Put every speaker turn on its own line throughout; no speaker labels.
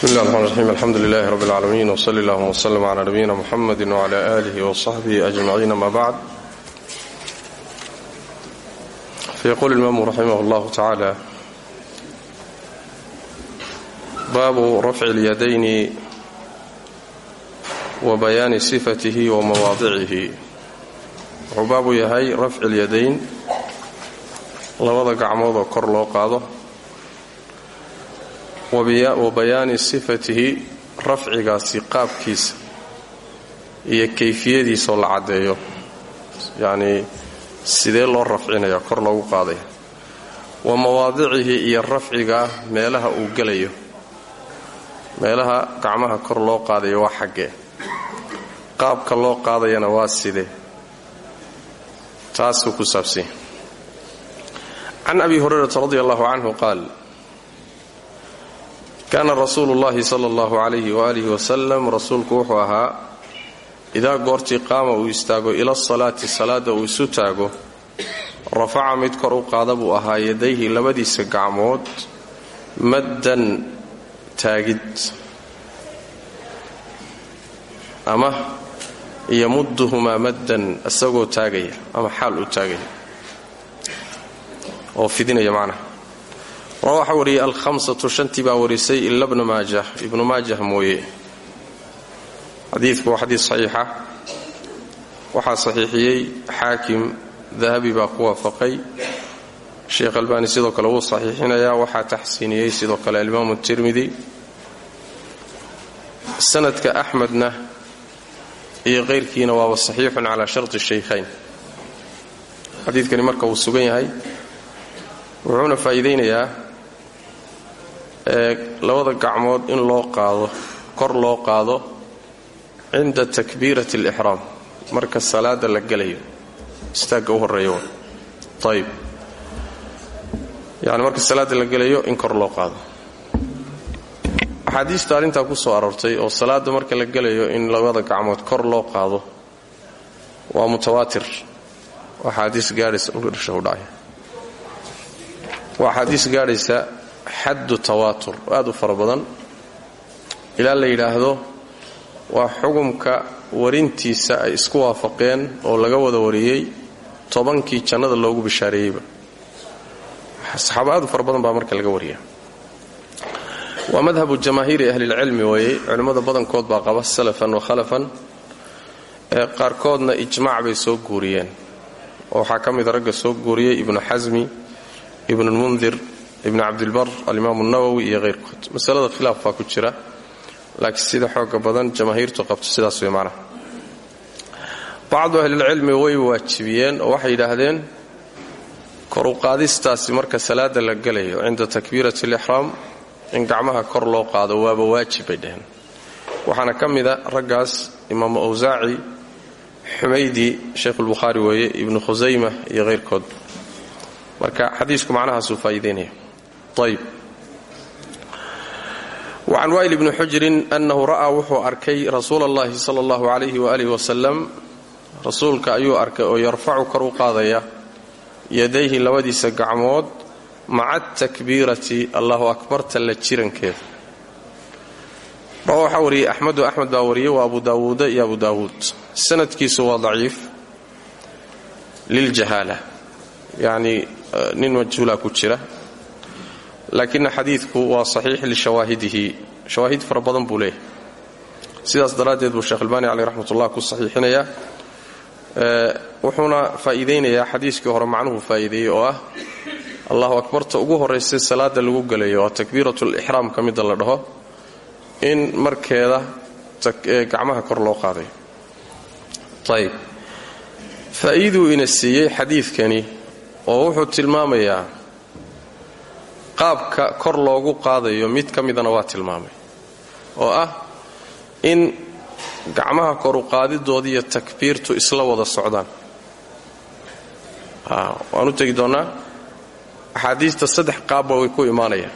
بسم الله الرحمن الرحيم الحمد لله رب العالمين وصلى اللهم وسلم على نبينا محمد وعلى آله وصحبه أجمعين ما بعد فيقول الإمام رحمه الله تعالى باب رفع اليدين وبيان صفته ومواضعه وباب يهي رفع اليدين labada gacmood oo kor loo qaado wa bayaani sifatihi rafcigaasi qaabkiisa iyo kayfiyadiisaoo la caddeeyo. Yacnii sidee loo rafcinaya kor loogu qaadaya wa mawaadicihi iyo rafciga meelaha uu gelayo. Meelaha gacmaha kor loo qaadayo waa xaggee qaabka loo qaadayana waa sidee taasuu ku saabsanya can abi hurayrata radi allahu canhu qaal kaana rasuulu llahi sala allahu calayhi waalihi wasalam rasuulku wuxuu ahaa idaa goortii qaama uu istaago ila salaati salaada uu isu taago rafaca mid kor u qaada buu ahaa yadayhi labadiisa gacmood maddan taagid ama yamudduhumaa maddan isagoo taagaya ama xaal u taagaya ra waxaa wariyay alhamsatu shantii baa warisay ila bna maajah. Ibnu maajah mooye. Xadiidku waa xadiis saxiixa. Waxaa saxiixiyey xaakim dahabi baa ku waafaqay. Sheekh albaani sidoo kale wuu saxiixinayaa waxaa taxsiiniyey sidoo kale alimaamu tirmidi. Sanadka axmedna iyo qayrkiina waaba saxiixun calaa sharti shaykhayn. Xadiidkani marka wuu sugan yahay wuxuuna labada gacmood in loo qaado kor loo qaado cinda takbiirati alixraam marka salaada la gelayo istaagga u horreeya ayib yacni marka salaada la gelayo in kor loo qaado. Axaadiista arrintaa ku soo aroortay oo salaada marka la gelayo in labada gacmood kor loo qaado waa mutawaatir. Axaadiis gaadhaysa dhulka u dhacaya waa axaadiis xaddu tawaatur aad u fara badan. Ilaa la yidhaahdo waa xugumka warintiisa ay isku waafaqeen oo laga wada wariyey tobankii jannada loogu bishaareeyeyba saxaaba aad u fara badan baa marka laga wariya. Waa madhabu jamaahiiri ahlilcilmi weeye culimmada badankood baa qaba salafan wa khalafan qaarkoodna ijmaac bay soo guuriyeen. Oo waxaa ka mida ragga soo guuriyey ibnu xasmi ibnulmundir ibnu cabdilbar alimaamu nawowi iyo hayrkood masalada khilaaf baa ku jira laakiin sida xooga badan jamaahiirtu qabto sidaas way macnaha bacdu ahlilcilmi way waajibiyeen oo waxay yidhaahdeen koruqaadistaasi marka salaada la gelayo cinda takbiirati alixraam in gacmaha kor loo qaado waaba waajib bay dheheen waxaana ka mida raggaas imaamu awsaaci xumaydi sheikhuulbukhaari weeye ibnu khusayma iyo hayrkood marka xadiisku macnahaasuu faa'iidaynaya wacan waa'il ibni xujirin annahu ra'aa wuxuu arkay rasuula allahi sala allahu calayhi waaalih wasalam rasuulka ayuu arkay oo yarfacu kor u qaadaya yadayhi labadiisa gacmood maca atakbiirati allahu akbarta la jirankeeda waxaa wariyey axmedu axmed baa wariyey waa abu daawuuda iyo abu daawuud. Sanadkiisu waa daciif liljahaala yacni nin majhuula ku jira laakina xadiidku waa saxiix lishawaahidihi shawaahid fara badan buu leeyahay. Sidaas daraaddeed buu sheekh albaani caleyh raxmatullah ku saxiixinayaa wuxuuna faa'iidaynayaa xadiiskii hore macnuhu faa'iideeyey oo ah allahu akbarta ugu horraysay salaada lagu gelayo waa takbiiratulixraamka midda la dhaho in markeeda gacmaha kor loo qaadayo ayb faa'iiduu ina siiyey xadiidkani oo wuxuu tilmaamayaa qaabka kor loogu qaadayo mid ka midana waa tilmaamay oo ah in gacmaha koruqaadidooda iyo takbiirtu isla wada socdaan. Waan u tegi doonnaa axaadiista saddex qaabba way ku imaanayaan.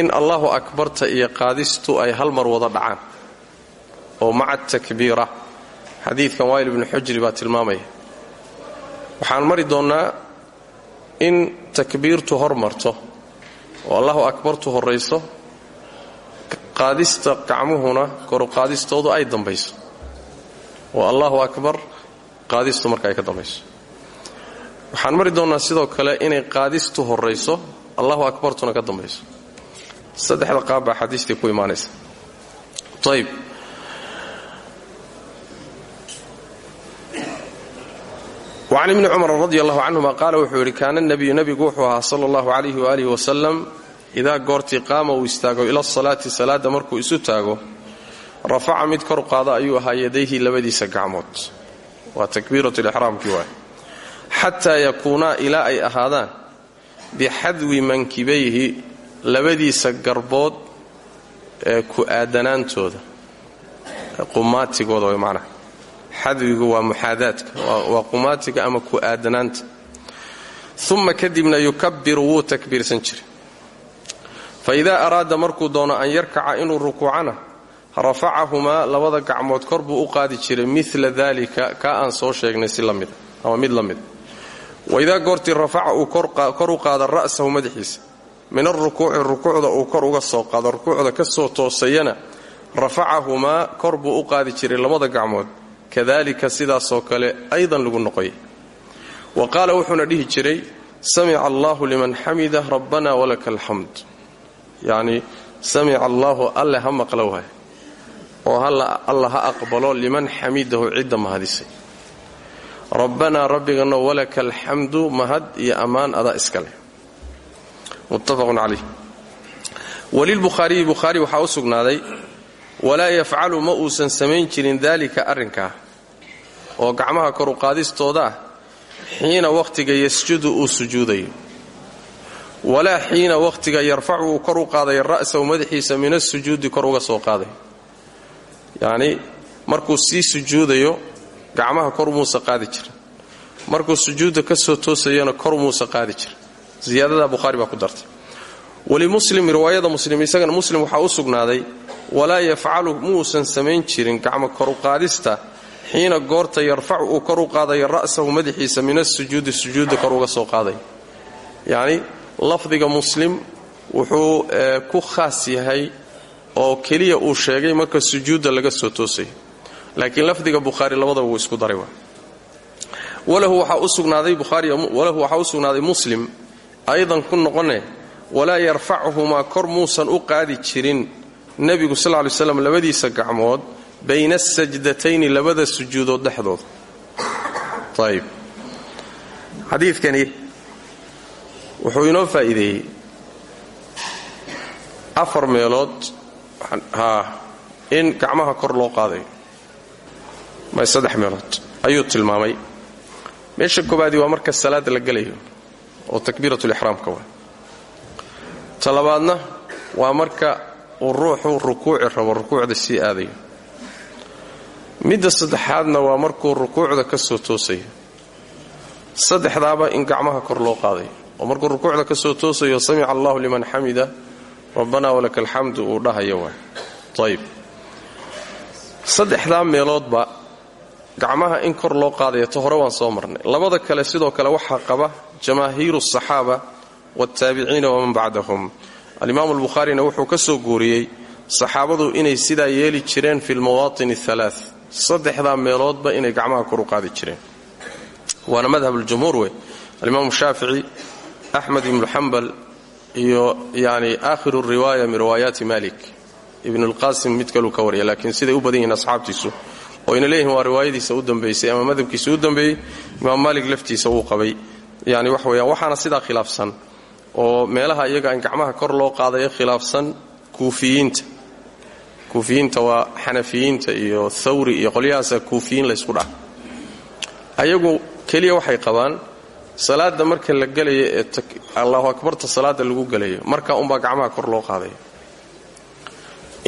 In allahu akbarta iyo qaadistu ay hal mar wada dhacaan oo maca takbiira. Xadiidkan waayil ibnu xujri baa tilmaamaya. Waxaan mari doonnaa in takbiirtu hor marto oo allahu akbartu horrayso qaadista gacmuhuna koruqaadistoodu ay dambayso. Oo allahu akbar qaadistu marka ay ka dambayso. Waxaan mari doonnaa sidoo kale inay qaadistu horrayso allahu akbartuna ka dambayso. Saddexda qaab baa xadiistii ku imaanaysa. Ayb wacan ibni cumar radi allahu canhuma qaala wuxuu yidhi kaana nabiyu nebigu wuxuu ahaa sala allahu calayhi waalihi wasalam idaa goortii qaama uu istaago ila salaati salaadda markuu isu taago rafaca mid kor qaada ayuu ahaa yadayhi labadiisa gacmood waa takbiiratulixraamkii waay xataa yakuunaa ilaa ay ahaadaan bixadwi mankibayhi labadiisa garbood ee ku aadanaantooda xadwigu waa muxaadaadka waa qumaatiga ama ku aadanaanta uma kadibna yukabiru wuu takbiirsan jiray. Fa idaa araada markuu doono an yarkaca inuu rukuucana rafacahumaa labada gacmood kor buu u qaadi jiray mila dalika kaa aan soo sheegnay si la mida ama mid la mida waidaa goortii rafaca uu kor u qaada ra'sahu madaxiisa min arukuuci rukuucda uu kor uga soo qaado rukuucda ka soo toosayana rafacahumaa kor buu u qaadi jiray labada gacmood kadalika sidaasoo kale aydan lagu noqoyay wa qaala wuxuuna dhihi jiray samica allaahu liman xamida rabbana walaka alxamd yacni samica allaahu alle ha maqlo waay. Oo alla ha aqbalo liman xamidahu cidda mahadisay rabbanaa rabbiganno walaka alxamdu mahad iyo ammaan adaa iska leh. Muttafaqun calayh walilbukhaariyi bukhaari waxaa u sugnaaday walaa yafcalu ma uusan samayn jirin daalika arrinkaa oo gacmaha koru qaadistooda ah xiina wakhtiga yasjudu uu sujuudayo walaa xiina wakhtiga yarfacu uu kor u qaadayo ra'sahu madaxiisa min asujuudi kor uga soo qaadayo yacnii markuu sii sujuudayo gacmaha kor muusa qaadi jirin. Markuu sujuudda ka soo toosayana kor muusa qaadi jirin. Ziyaadada bukhaari baa ku dartay. Walimuslim riwaayada muslim isagana muslim waxaa u sugnaaday walaa yafcalu muusan samayn jirin gacmo koruqaadista xiina goorta yarfacu uu kor u qaadayo ra'sahu madaxiisa min asujuudi sujuudda kor uga soo qaadayo yacni lafdiga muslim wuxuu ku khaas yahay oo keliya uu sheegay marka sujuudda laga soo toosayo laakiin lafdiga bukhaari labadaba wuu isku daray walahu waxaa u sugnaaday muslim aydan ku noqone walaa yarfachumaa kor muusan u qaadi jirin nebigu sal ly slam labadiisa gacmood bayna asajdatayni labada sujuudood dhexdooda. Ayb xadiidkani wuxuu inoo faa'iideeyey afar meelood haa in gacmaha kor loo qaadayo may saddex meelood. Ayuu tilmaamay. Meesha koobaadii waa marka salaada la gelayo oo takbiiratulixraamka waa. Ta waa marka uu ruuxu rukuuci rabo rukuucda sii aadayo midda saddexaadna waa markuu rukuucda ka soo toosayo saddexdaaba in gacmaha kor loo qaadayo oo markuu rukuucda ka soo toosayo samica allahu liman xamida rabbanaa walaka alxamdu uu dhahayo waay ayb saddexdaa meeloodba gacmaha in kor loo qaadaya ta hore waan soo marnay. Labada kale sidoo kale waxaa qaba jamaahiiru asaxaaba waaltaabiciina waman bacdahum alimaamu albukhaarina wuxuu ka soo guuriyey saxaabadu inay sidaa yeeli jireen fi lmawaatin alaa saddexdaa meeloodba inay gacmaha kor u qaadi jireen. Waana madhab ljumhuur wey alimaamu shaafici axmed ibnu xambal iyo yani aakhiru riwaaya min riwaayaati malik ibn lqaasim mid kaluu ka warya laakiin siday u badan yihiin asxaabtiisu. Oo ayna leeyihiin waa riwaayadiisa u dambaysay ama madhabkiisa u dambeeyey imaam maalik laftiisa wuu qabay. Yani wax weyaan waxaana oo meelaha iyaga in gacmaha kor loo qaadayo khilaafsan kuufiyiinta. Kuufiyiinta waa xanafiyiinta iyo thawri iyo qolyahaasa kuufiyiin laysku dhaca ayagu keliya waxay qabaan salaada marka la gelayo ee allahu akbarta salaada lagu gelayo marka unbaa gacmaha kor loo qaadaya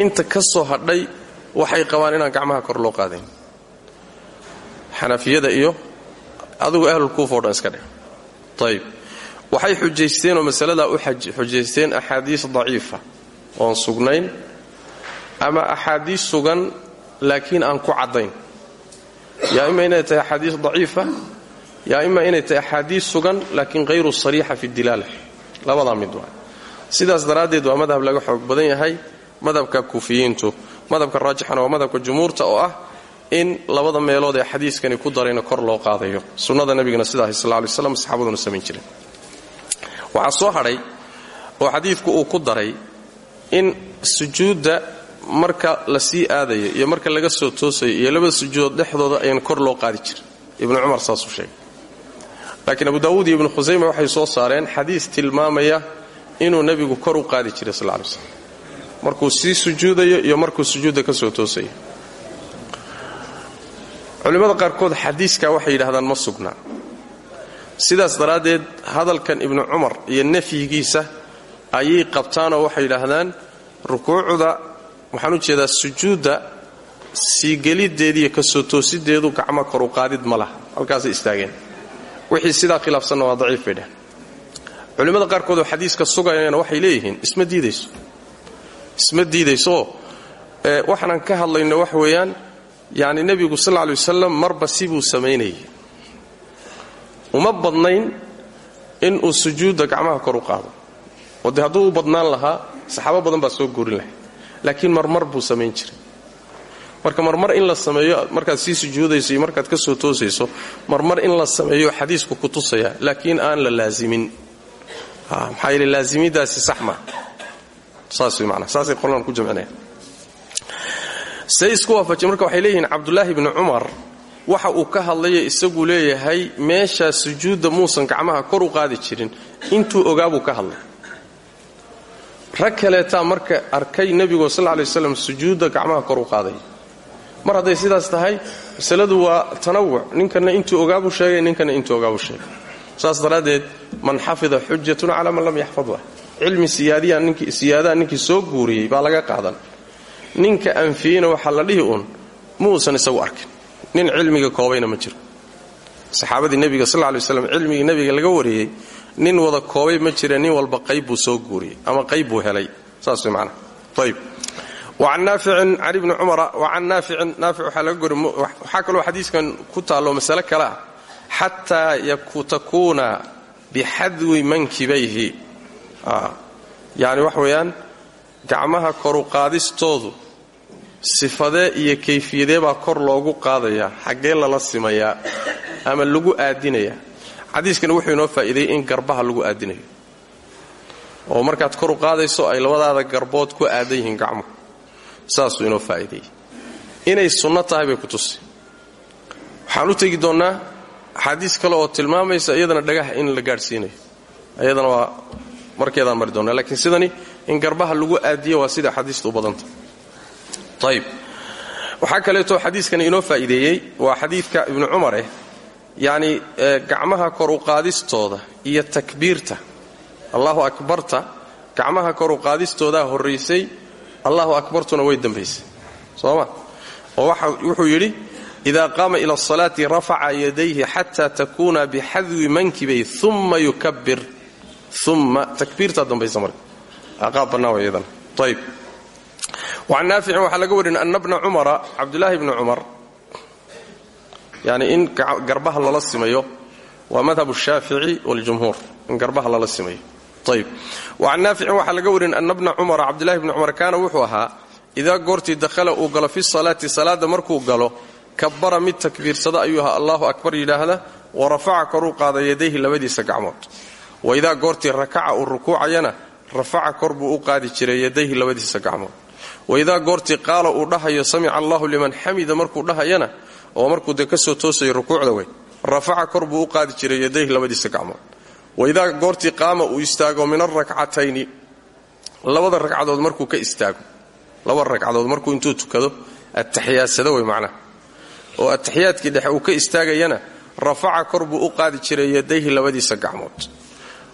inta ka soo hadhay waxay qabaan inaan gacmaha kor loo qaadayn. Xanafiyada iyo adigu ahlulkuufa o dhan iska dheh ayib waxay xujaysteen oo masaladaa u xujaysteen axaadiis daciifa oon sugnayn ama axaadiis sugan laakiin aan ku caddayn. Yaa ima inay tahay axaadiis daciifa yaa ima inay tahay axaadiis sugan laakiin hayru sariixa fi dilaala labadaa mid waa. Sidaas daraaddeed waa madhab laga xoog badan yahay madhabka kuufiyiintu madhabka raajixana waa madhabka jumhuurta oo ah in labada meelood ee xadiiskani ku darayna kor loo qaadayo. Sunnada nebigana sidaah sal lay saxaabaduna samayn jireen waxaa soo hadhay oo xadiidku uu ku daray in sujuudda marka la sii aadayo iyo marka laga soo toosayo iyo labada sujuudood dhexdooda ayaan kor loo qaadi jirin. Ibnu cumar saasuu sheegay. Laakiin abu daawuud iyo ibnu khusayma waxay soo saareen xadiis tilmaamaya inuu nebigu kor u qaadi jiray sal lay slam markuu sii sujuudayo iyo markuu sujuudda ka soo toosayo. Culimmada qaarkood xadiiskaa waxay yidhahdaan ma sugnaa sidaas daraaddeed hadalkan ibnu cumar iyo nafyigiisa ayay qabtaanoo waxay yidhaahdaan rukuucda waxaan u jeedaa sujuudda siigeliddeediiyo ka soo toosideedu gacmo koru qaadid ma laha. Halkaasay istaageen. Wixii sidaa khilaafsanna waa daciif bay dheheen culimmada qaarkood oo xadiiska sugayana waxay leeyihiin isma diidayso. Isma diidaysooo waxaanan ka hadlayno wax weeyaan yacni nebigu sal lla lay wasalam marba sibuu samaynayay uma badnayn inuu sujuudda gacmaha kor u qaado. Oo dee hadduu u badnaan lahaa saxaabo badan baa soo guurin lahay. Laakiin marmar buu samayn jiray. Marka marmar in la sameeyo markaad sii sujuudayso iyo markaad ka soo toosayso marmar in la sameeyo xadiisku ku tusaya laakiin aan la laazimin. Maxaa yeele laazimidaasi sax maa saas way manaa saasay ku jamcinayaan. Say isku marka waxay leeyihiin cabdulaahi bni cumar waxa uu ka hadlaya isagu leeyahay meeshaa sujuudda muusan gacmaha kor u qaadi jirin intuu ogaabuu ka hadlay. Rag kaleetaa marka arkay nebigu sal lay waslam sujuudda gacmaha kor u qaadaya mar hadday sidaas tahay masaladu waa tanawuc. Ninkana intuu ogaabuu sheegay ninkana intuu ogaabuu sheegay. Saas daraaddeed man xafida xujatun calaa man lam yaxfadha cilmi siyaadaha ninkii soo guuriyey baa laga qaadan. Ninka anfiyeyna waxaa la dhihi uun muusan isagu arkin nin cilmiga koobayna ma jiro. Saxaabadii nebiga sal lay waslam cilmigii nebiga laga wariyey nin wada koobay ma jira nin walba qayb buu soo guuriyey ama qayb buu helay. Saas way macnaha. Ayb wacan naaficin can ibni cumara wacan naaficin naafic waxaa laga gori waxaa kaloo xadiiskan ku taallo masale kale ah. Xataa takuuna bixadwi mankibayhi yani wax weeyaan gacmaha koru qaadistoodu sifadee iyo kayfiyadee baa kor loogu qaadayaa xaggee lala simayaa ama lagu aadinayaa xadiiskani wuxuu inoo faa'iideeyey in garbaha lagu aadinayo. Oo markaad koru qaadayso ay labadaada garbood ku aadan yihiin gacmuhu saasuu inoo faa'iideeyey inay sunno tahay bay ku tusi. Waxaan u tegi doonnaa axaadiis kale oo tilmaamaysa iyadana dhagaha in la gaadhsiinayo. Iyadana waa markeedaan mari doonnaa. Laakiin sidani in garbaha lagu aadiyo waa sida xadiistu u ayb waxaa kaleeto xadiiskani inoo faa'iideeyey waa xadiidka ibnu cumar eh yacni gacmaha kor u qaadistooda iyo takbiirta. Allahu akbarta gacmaha kor u qaadistoodaa horraysay allahu akbartuna way dambaysay. Sooma? Oo wuxuu yidhi ida qaama ila asalaati rafaca yadayhi xata takuuna bixadwi mankibay uma yukabir uma takbiirtaa dambaysa marka. Qaab bannaan way iyadana ayb wacan naaficin waxaa laga warin ana bna cumara cabdulaahi bni yani in garbaha lala simayo waa madhab shaafici waljumhuur in garbaha lala simayo. Ayb wacan naaficin waxaa laga warin ana bna cumara cabdulahi bni cumar kaana wuxuu ahaa idaa goortii dakhala uu galo fi salaati salaada markuu galo kabara mid takbiirsada ayuu ahaa allahu akbar yidhaahda wa rafaca koruu qaada yadayhi labadiisa gacmood. Wa idaa goortii rakaca uu rukuucayana rafaca kor buu u qaadi jiray yadayhi labadiisa gacmood wa idaa goortii qaala uu dhahayo samica allahu liman xamida markuu dhahayana oo markuu dee ka soo toosayo rukuucda wey rafaca kor buu u qaadi jiray yadayhi labadiisa gacmood wa idaa goortii qaama uu istaago min arakcatayni labada ragcadood markuu ka istaago laba ragcadood markuu intuu tukado ataxiyaadsado wey macnaha oo ataxiyaadkii dhexe uu ka istaagayana rafaca kor buu u jiray yadayhi labadiisa gacmood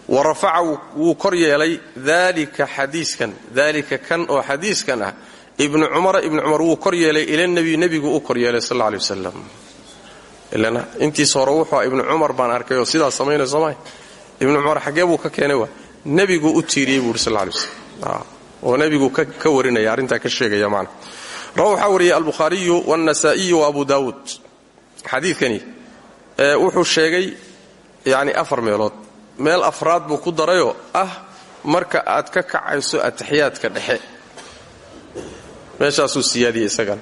wa rafaca wuu kor yeelay daalika xadiiskan daalika kan oo xadiiskan ah. Ibnu cumara ibnu cumar wuu kor yeelay ila nebi nebigu u kor yeelay sal alla ley wasalam ilan intiis hore wuxuu ibnu cumar baan arkay oo sidaas samaynay sooma ibnu cumar xaggee buu ka keenay waa nebiguu u tiiriyey buu uhi sal ley wasalam oo nebigu ka warinaya arrintaa ka sheegaya maana. Rawa waxaa wariyey meel afraad buu ku darayoo ah marka aad ka kacayso ataxiyaadka dhexe. Meeshaasuu siyaadiyey isagan.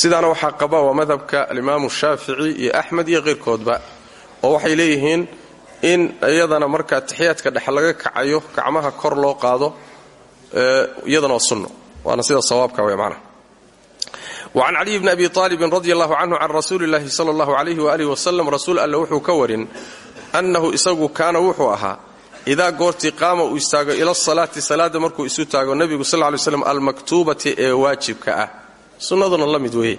Sidaana waxaa qaba waa madhabka alimaamu shaafici iyo axmed iyo keyrkoodba oo waxay leeyihiin in iyadana marka ataxiyaadka dhexe laga kacayo gacmaha kor loo qaado iyadana waa sunno. Waana sida sawaabka wey macnaha wacan caliy bni abi aalibin radi allahu canhu can rasuuli llahi sala allahu alayhi waalihi wasalam rasuul alle wuxuu ka warin annahu isagu kaana wuxuu ahaa idaa goortii qaama uu istaago ila salaati salaada markuu isu taago nebigu sal lay slam almaktuubati ee waajibka ah. Sunnaduna la mid weeye.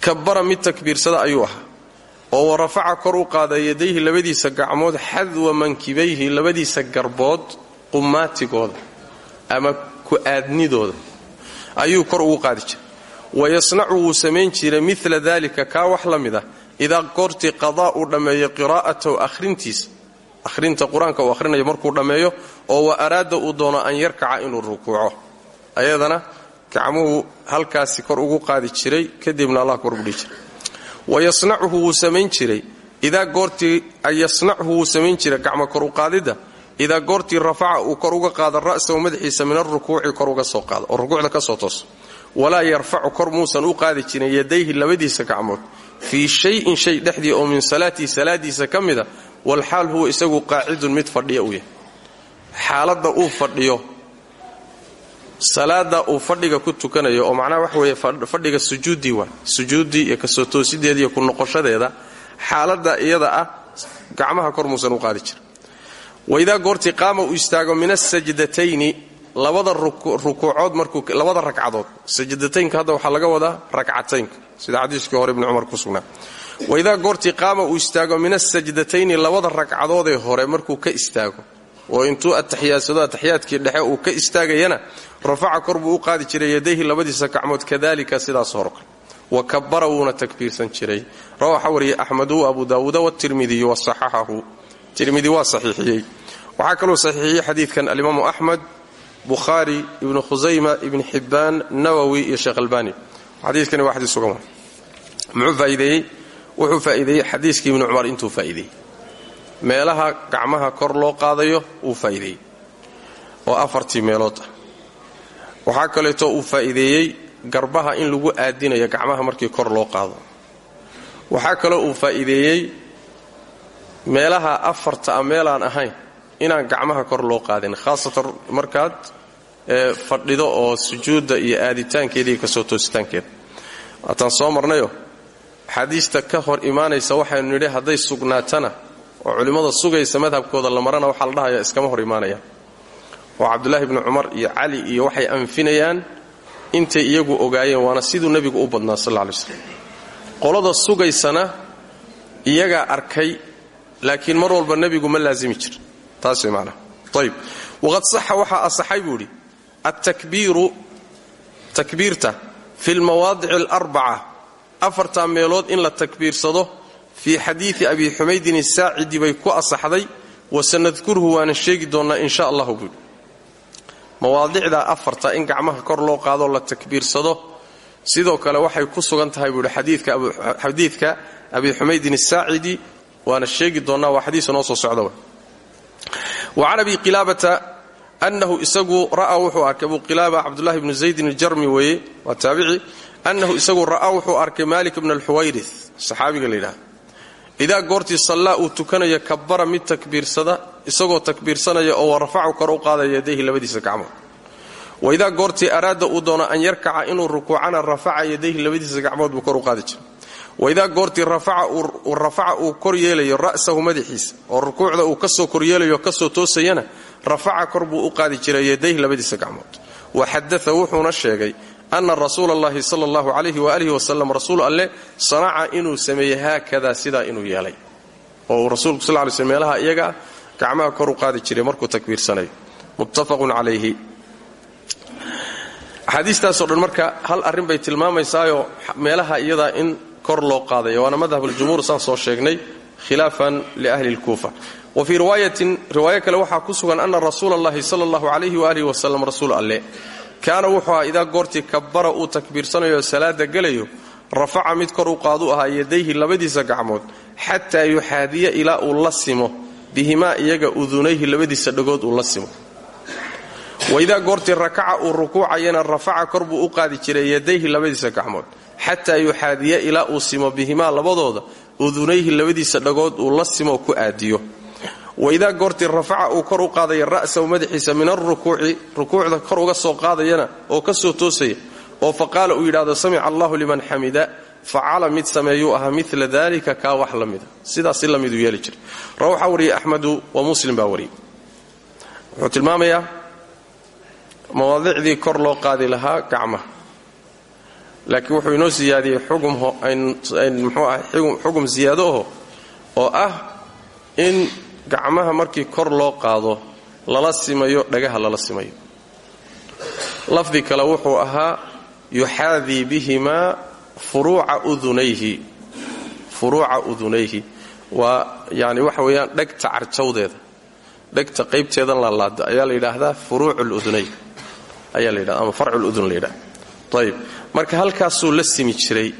Kabara mid takbiirsada ayuu ahaa. Oo wa rafaca kor u qaada yadayhi labadiisa gacmood xadwa mankibayhi labadiisa garbood qumaatigooda ama ku-aadnidooda ayuu kor ugu qaadi jiray. Wayasnacu wuu samayn jiray mila dalika kaa wax la mid ah idaa goortii qadaa uu dhammeeyo qiraa'atahu ahrintiisa ahrinta qur'aanka uu markuu dhammeeyo oo wa araada uu doono an yarkaca inuu rukuuco ayadana gacmuhu halkaasi kor ugu qaadi jiray kadibna allah kor ugu dhihi jiray wayasnacuhu wuu samayn jiray idaa goortii yasnachu wuu samayn jiray gacmo kor u qaadidda idaa goortii rafaca uu kor uga qaado ra'sahu madaxiisa min arukuuci kor uga soo qaado oo rukuucda ka soo tooso walaa yarfacu kor muusan u qaadi jirin yadayhi labadiisa gacmood fii shayin shay dhexdii oo min salaatii salaadiisa ka mida walxaal huwa isagu qaacidun mid fadhiya u yahay. Uu fadhiyo salaada uu fadhiga ku tukanayo oo macnaha wax weeye fadhiga sujuuddii waa sujuuddii iyo ka soo toosideeda iyo ku noqoshadeeda xaaladda iyada ah gacmaha kor muusan u qaadi jirin. Waidaa goortii qaama uu istaago min asajdatayni labada rukuucood markuu labada ragcadood sajdataynka hadda waxaa laga wadaa ragcataynka sida xadiiskii hore ibni cumar ku sugnaa. Waidaa goortii qaama uu istaago min asajdatayni labada ragcadoodee hore markuu ka istaago. Oo intuu atixiyaadsado atixiyaadkii dhexe uu ka istaagayana rafaca kor buu u qaadi jiray yadayhi labadiisa gacmood kadalika sidaas hor kale wa kabara wuuna takbiirsan jiray. Rawa waxaa wariyey axmedu abu daawuuda watirmidiyu wasaxaxahu tirmidi waa saxiixiyey. Waxaa kaloo saxiixiyey xadiidkan alimaamu axmed bukhaari ibnu khusayma ibni xibbaan nawowi iyo sheekh albani xadiikani waa xadiis sugan muxuu faa'iideeyey? Wuxuu faa'iideeyey xadiiskii ibni cumar intuu faa'iideeyey. Meelaha gacmaha kor loo qaadayo wuu faa'iideeyey. Oo afartii meelood. Ah waxaa kaleeto uu faa'iideeyey garbaha in lagu aadinayo gacmaha markii kor loo qaado. Waxaa kaloo uu faa'iideeyey meelaha afarta a meelaan ahayn inaan gacmaha kor loo qaadin khaasatan markaad fadhido oo sujuudda iyo aaditaankeeda iyo ka soo toositaankeeda waataan soo marnayo axaadiista ka hor imaanaysa waxaynu nidhi hadday sugnaatana oo culimmada sugaysa madhabkooda la marana waxaa la dhahaya iskama hor imaanayaan oo cabdulaahi bni cumar iyo cali iyo waxay anfinayaan intay iyagu ogaayeen waana siduu nebigu u badnaa sal lla qolada sugaysana iyagaa arkay laakiin mar walba nebigu ma laasimi jir. Taas way macnaha ayib waqad saxa waxaa altakbiiru takbiirta fi lmawaadici alarbaca afartaa meelood in la takbiirsado fii xadiidi abi xumaydin asaacidi bay ku asaxday wasanadkurhu waana sheegi doonnaa in sha allahu buui mawaadicdaa afarta in gacmaha kor loo qaadoo la takbiirsado sidoo kale waxay ku sugan tahay buuhi xadiidka abi xumaydin asaacidi waana sheegi doonnaa waa xadiis noo soo socda annahu isagu ra'aa wuxuu arkay abu qilaaba cabdulahi bnu zaydin aljarmi weeye waa taabici annahu isagu ra'aa wuxuu arkay malik bna alxuwayri saxaabiga la yidhaha idaa goortii sallaa uu tukanayo kabara mid takbiirsada isagoo takbiirsanaya oo warafacu kor u qaadaya yadayhi labadiisa gacmood. Wa idaa goortii araada uu doono an yarkaca inuu rukuucana rafaca yadayhi labadiisa gacmood buu kor u qaadi jira waidaa goortii rafaca uu kor yeelayo ra'sahu madaxiisa oo rukuucda uu ka soo koryeelayo ka soo toosayana rafaca kor buu u qaadi jiray yadayhi labadiisa gacmood wa xadaa wuxuuna sheegay ana rasuula allahi sala allahu calayhi waalihi wasalam rasuul alleh sanaca inuu sameeyey haakadaa sidaa inuu yeelay. Oo uu rasuulku sal ly sl meelaha iyagaa gacmaha kor u qaadi jiray markuu takbiirsanayo muttafaqun calayhi axaadiistaasoo dhan marka hal arrin bay tilmaamaysaayoo meelaha iyadaa in kor loo qaadayo. Waana madhab aljumhuur saan soo sheegnay khilaafan liahli lkuufa wa fii riwaayatin riwaayo kale waxaa ku sugan ana rasuula allahi sala allahu calayhi waalihi wasalam rasuul alleh kaana wuxuu ahaa idaa goortii kabbara uu takbiirsanayo salaada gelayo rafaca mid kor u qaadu ahaa yadayhi labadiisa gacmood xataa yuxaadiya ilaa uu la simo. Iyaga udunayhi labadiisa dhagood uu la simo. Waidaa goortii rakaca uu rukuucayana rafaca kor buu u qaadi jiray yadayhi labadiisa gacmood xataa yuxaadiya ilaa uu simo. Bihimaa labadooda udunayhi labadiisa dhagood uu la simo ku aadiyo waidaa goortii rafaca uu kor u qaadaya ra'sahu madaxiisa min alrukuuci rukuucda kor uga soo qaadayana oo ka soo toosaya oo fa qaala uu yidhaahdo samica allahu liman xamida facala mid sameeyuu ahaa mila dalika kaa wax la mida sidaasi la miduu yeeli jiray rawaxa wariyey axmedu wa muslim baa wariyey wuxuu tilmaamayaa mawaadicdii kor loo qaadi lahaa gacmaha laakiin oo ah gacmaha markii kor loo qaado lala simayo dhagaha lala simayo. Lafdi kale wuxuu ahaa yuxaadii bihimaa furuuca udunayhi. Furuuca udunayhi waa yani waxa weeyaan dhegta carjawdeeda dhegta qaybteedan laalaada ayaa la yidhaahdaa furuucu ludunayn ayaa la yidhahda ama farcu ludun la yidhahda ayib marka halkaasuu la simi jiray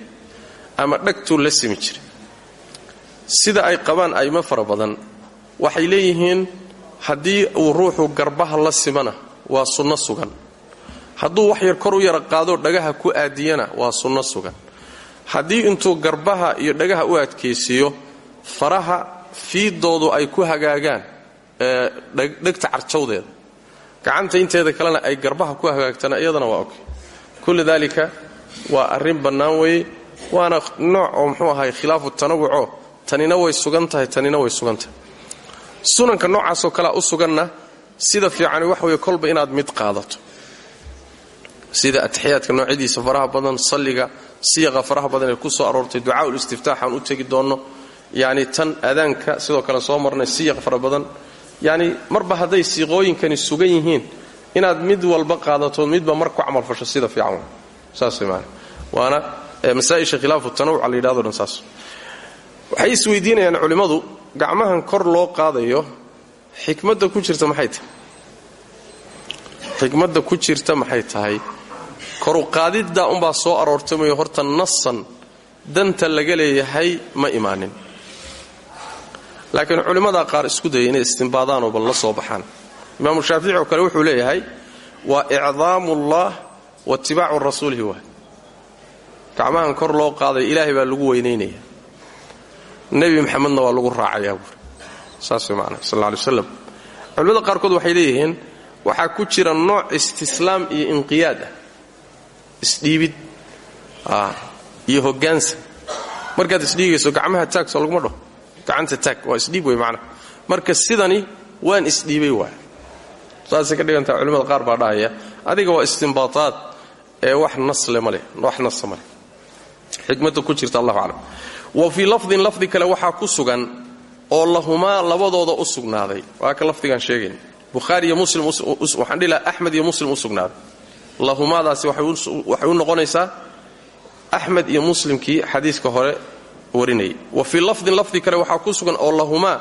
ama dhegtuu la simi jiray. Sida ay qabaan aymo fara badan waxay leeyihiin haddii uu ruuxu garbaha la simana waa sunno sugan. Hadduu wax yar kor u yara qaadoo dhagaha ku aadiyana waa sunno sugan. Haddii intuu garbaha iyo dhagaha u adkaysiiyo faraha fiidoodu ay ku hagaagaan dhegta carjawdeeda gacanta inteeda kalena ay garbaha ku hagaagtana iyadana waa okay kulli daalika waa arrin bannaan weeye waana nooc oo muxuu ahay khilaafu tanawucoo tanina way sugan tahay tanina way sugan tahay sunanka noocaasoo kalea u suganna sida fiicani waxa weye kolba inaad mid qaadato. Sida atixiyaadka noocyadiisa faraha badan salliga siiqa faraha badan ku soo aroortay ducaaul istiftaax aan u tegi doonno. Yacni tan adaanka sidoo kale soo marnay siiq fara badan. Yacni marba hadday siiqooyinkani sugan yihiin inaad mid walba qaadato midba mar ku camalfasho sida fiican man waana masaa'isha khilaafu tanawuca la yidhahdo dhan waxay isweydiinayaan culimmadu gacmahan kor loo qaadayo xikmadda ku jirta maxay tahay? Xikmadda ku jirta maxay tahay? Koruqaadiddaa unbaa soo aroortamayo horta nasan danta laga leeyahay ma imaanin. Laakiin culimmadaa qaar isku dayay inay istimbaadaanoo bal la soo baxaan. Imaamu shaafici oo kale wuxuu leeyahay waa icdaamu ullah wa itibaacu rasuulihi waay gacmahan kor loo qaaday ilaahay baa lagu weynaynaya nebi maxamedna waa lagu raacayaa buuri saas way macnaa sal alla alay waslam qaarkood waxay leeyihiin waxaa ku jira nooc istislaam iyo inqiyaad ah. Isdhiibid iyo hogaansan markaad isdhiigayso gacmaha taag soo laguma dhaho gacanta taag waa isdhiib wey macnaha. Marka sidani waan isdhiibay waay. Saasay ka dhigantaha culimmada qaar baa dhahaya adiga waa istimbaataad ee wax nasle maleh wax nasa maleh xikmadda ku jirta allahu aclam wa fii lafdin lafdi kale waxaa ku sugan oo lahumaa labadooda u sugnaaday. Waa ka lafdigaan sheegayn bukhaari iyo muslim waxaan dhihi laha axmed iyo muslim u sugnaaday. Lahumaadaasi waxay u noqonaysaa axmed iyo muslimkii xadiiska hore warinayay. Wa fii lafdin lafdi kale waxaa ku sugan oo lahumaa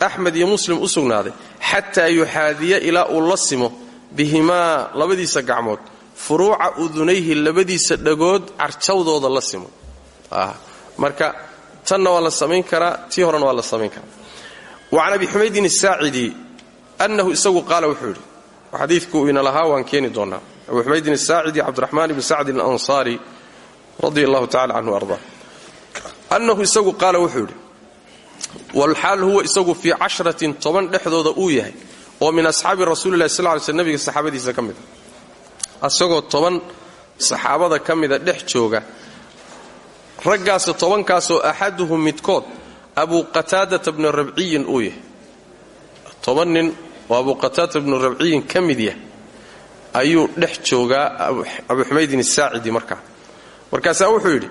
axmed iyo muslim u sugnaaday xataa yuxaadiya ilaa uu la simo bihimaa labadiisa gacmood. Furuuca udunayhi labadiisa dhagood carjawdooda la simo marka tanna waa la samayn karaa tii horena waa la samayn karaa wa can abi xumaydin asaacidi annahu isagu qaala wuxuu yidhi xadiidku ina lahaa waan keeni doonaa. Abu xumaydin asaacidi cabdiraxmaan ibni sacdin alansaari radia allahu tacala canhu arda. Annahu isagu qaala wuxuu yidhi walxaal huwa isagu fii cashratin toban dhexdooda uu yahay oo min asxaabi rasuulilahi sal ly sl nabiga saxaabadiisa ka mida asagoo toban saxaabada mida dhex jooga raggaas tobankaasoo axaduhum midkood abu qataadata bni rabciyin uu yahay. Toban nin oo abu qataadata bni rabciyin ayuu dhex joogaa abu xumaydin asaacidi markaa markaasaa wuxuu yidhi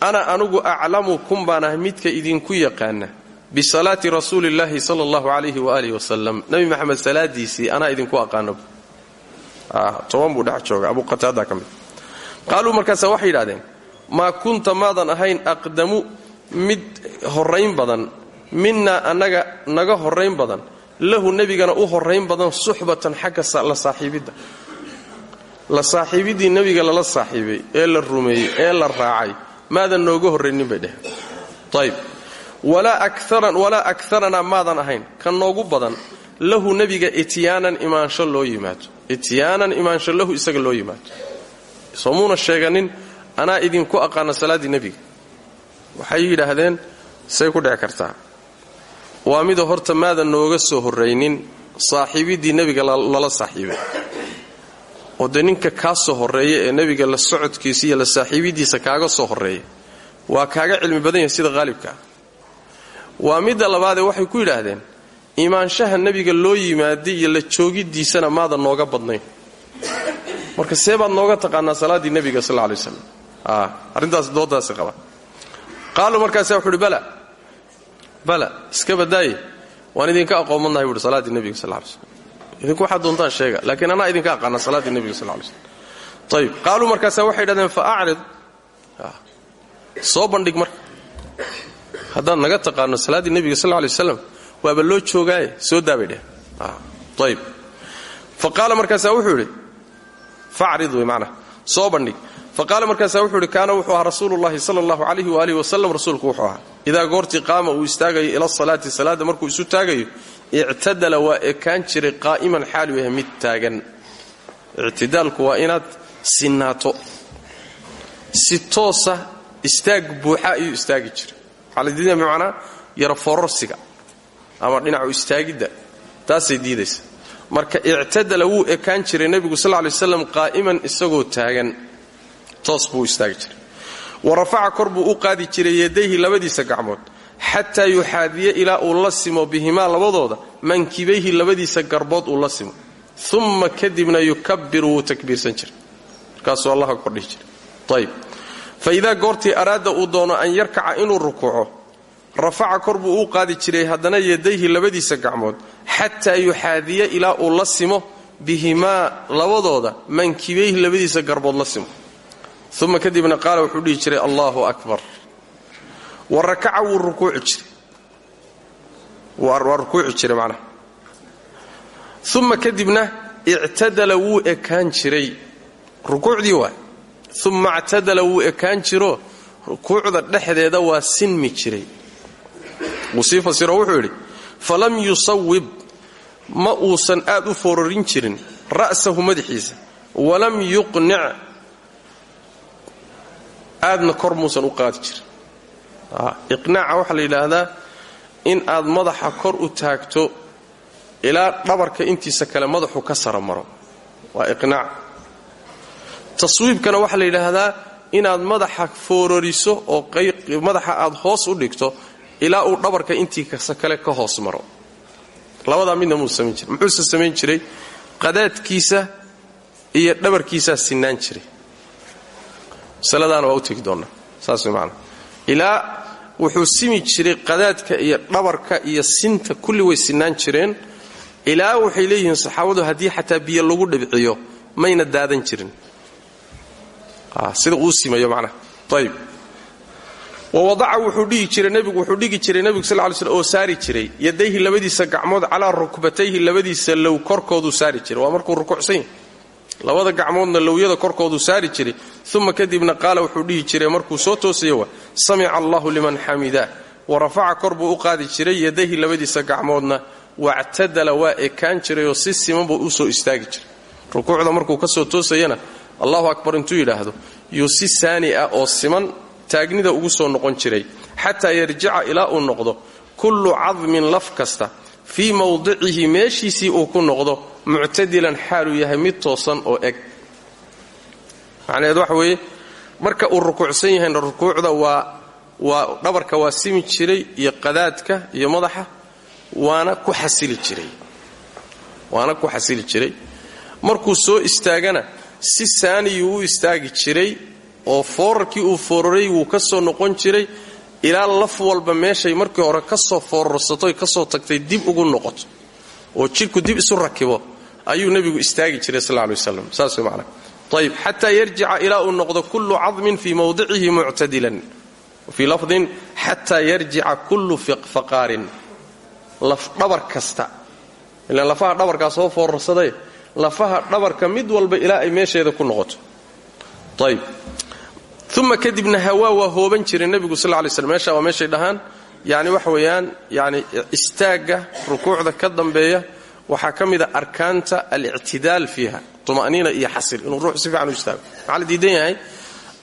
ana anugu aclamukum baan ahay midka idinku yaqaana bisalaati rasuuli illaahi sala allahu calayhi waaalih wasalam nebi maxamed salaadiisii anaa idinku aqaano. Toban buu dhex jooga abu qataada ka mid. Qaaluu markaasa waxay maa kunta maadan ahayn aqdamu mid horayn badan minaa annaga naga horayn badan lahu nebigana u horayn badan suxbatan xagga la saaxiibidda. La saaxiibiddii nebiga lala saaxiibay ee la rumeeyey ee la raacay. Maadan nooga horraynin bay dheheen. Ayb walaa akaranaa maadan ahayn. Ka noogu badan lahu nebiga ityaanan imaansho loo yimaado ityaanan imaansho lahu isaga loo yimaado soomuuna sheeganin anaa idinku aqaana salaaddii nebiga? Waxay yidhaahdeen say ku dhici kartaa. Waa mida horta maadan nooga soo horraynin saaxiibiddii nebiga lala saaxiibay. Oo dee ninka kaa soo horreeya ee nebiga la socodkiisa iyo la saaxiibiddiisa kaaga soo horreeya waa kaaga cilmi badan yahay sida qaalibka ah waa midda labaadee waxay ku yidhaahdeen imaanshaha nebiga loo yimaaday iyo la joogiddiisana maadan nooga badnayn. Marka see baad nooga taqaanaa salaaddii nebiga sal lla lay arrintaas doodaasi qaba. Qaaluu markaasa wuxu uhi bala bala iska badaaye. Waan idinka aqoonmadnahay buuhi salaaddii nebiga sal lay slm idinku waxaad doontaan sheega laakiin anaa idinka aqaana salaaddii nebiga sal lay slm ayib qaaluu markaasa waxay yidhahdeen fa acrid soo bandhig marka. Haddaad naga taqaano salaaddii nebiga sal lay waslam waaba loo joogaaye soo daabay dheh ayib fa qaala markaasaa wuxuu idhi facrid wey macnaha soo bandhig fa qaala markaasaa wuxuu idhi kaana wuxuu ahaa rasuulu llahi sala allahu calayhi waalihi wasalam rasuulku wuxuu ahaa. Idaa goortii qaama uu istaagayo ila salaati salaadda markuu isu taagayo ictadala waa ekaan jiray qaa'iman xaaluu yahay mid taagan. Ictidaalku waa inaad sinaato si toosa istaag buuxa ayuu istaagi jiray. Waxaa la diidaya bimacnaa yaro fororsiga ama dhinacu istaagidda taasay diidaysa marka ictadala wuu ekaan jiray nebigu sal lay waslam qaa'iman isagoo taagan toos buu istaagi jiray. Wa rafaca kor buu u qaadi jiray yadayhi labadiisa gacmood xataa yuxaadiya ilaa uu la simo bihimaa labadooda mankibayhi labadiisa garbood uu la simo. Umma kadibna yukabiru wuu takbiirsan jiray. Markaasuu allaha kordhihi jiray. Ayb fa idaa goortii araada uu doono an yarkaca inuu rukuuco rafaca kor buu u qaadi jiray haddana yadayhi labadiisa gacmood xataa yuxaadiya ilaa uu la simo bihimaa labadooda mankibayhi labadiisa garbood la simo uma kadibna qaala wuxuu dhihi jiray allahu akbar. Wa rakaca wuu rukuuci jiray. Waa rukuuci jiray macnaha. Uma kadibna ictadala wuu ekaan jiray. Rukuucdii waay uma ictadala wuu ekaan jiro. Rukuucda dhexdeeda waa sinmi jiray. Wuu sii fasiro wuxuu yidhi falam yusawib ma uusan aad u fororin jirin ra'sahu madaxiisa. Walam yuqnic aadna kor muusan u qaadi jirin iqnaaca waxaa la yidhaahdaa in aad madaxa kor u taagto ilaa dhabarka intiisa kale madaxu ka sara maro. Waa iqnaac. Taswiibkana waxaa la yidhaahdaa inaad madaxa foororiso oo madaxa aad hoos u dhigto ilaa uu dhabarka intiisa kale ka hoos maro. Labadaa midna muu samayn jiray muxuuse samayn jiray? Qadaadkiisa iyo dhabarkiisaa sinaan jiray masaladaana waa u tegi doonnaa saas way macanaa ilaa wuxuu simi jiray qadaadka iyo dhabarka iyo sinta kulli way sinaan jireen. Ilaa waxay leeyihiin saxaabadu haddii xataa biyo lagu dhibciyo mayna daadan jirin. Sida uu simayo macnaha ayib wawadaca wuxuu dhigi jiray nebigu wuxuu dhigi jiray nebigu sal ly slm oo saari jiray. Yadayhi labadiisa gacmood calaa rukbatayhi labadiisa low korkooduu saari jiray. Waa markuu rukuucsan yahy labada gacmoodna lowyada korkooduu saari jiray uma kadibna qaala wuxuu dhihi jiray markuu soo toosayo wa samica allahu liman xamidaa wa rafaca kor buu u qaadi jiray yadayhi labadiisa gacmoodna wactadala waa ekaan jirayoo si siman buu u soo istaagi jiray. Rukuucda markuu ka soo toosayana allahu akbar intuu yidhaahdo yuu si saani ah oo siman taagnida ugu soo noqon jiray xataa yarjica ilaa uu noqdo kullu cadmin laf kasta fii mawdicihi meeshiisii uu ku noqdo muctadilan xaaluu yahay mid toosan oo eg. Macnaheed waxa weeye marka uu rukuucsan yahayna rukuucda waa waa dhabarka waa simi jiray iyo qadaadka iyo madaxa waana ku xasili jiray. Waana ku xasili jiray. Markuu soo istaagana si saaniyuu u istaagi jiray oo foorarkii uu fooraray wuu ka soo noqon jiray ilaa laf walba meeshay markii hore ka soo foorarsato ka soo tagtay dib ugu noqoto oo jidhku dib isu rakibo ayuu nebigu istaagi jiray sal lay waslam saas macnaa ayb xataa yarjica ilaa uu noqdo kullu cadmin fii mawdicihi muctadilan fii lafdin xataa yarjica kullu faqaarin lafdhabar kasta ilaan lafaha dhabarkaa soo foorarsaday lafaha dhabarka mid walba ilaa ay meesheeda ku noqoto. Ayb uma kadibna hawaa waa hooban jiray nebigu sal lay slm meesha waa meeshay dhahaan. Yani waxa weeyaan yani istaagga rukuucda ka dambeeya. Waxaa ka mida arkaanta alictidaal fiiha tuma'niina iyo xasil inuu ruux si fiican u istaago. Maxaa diidan yahay?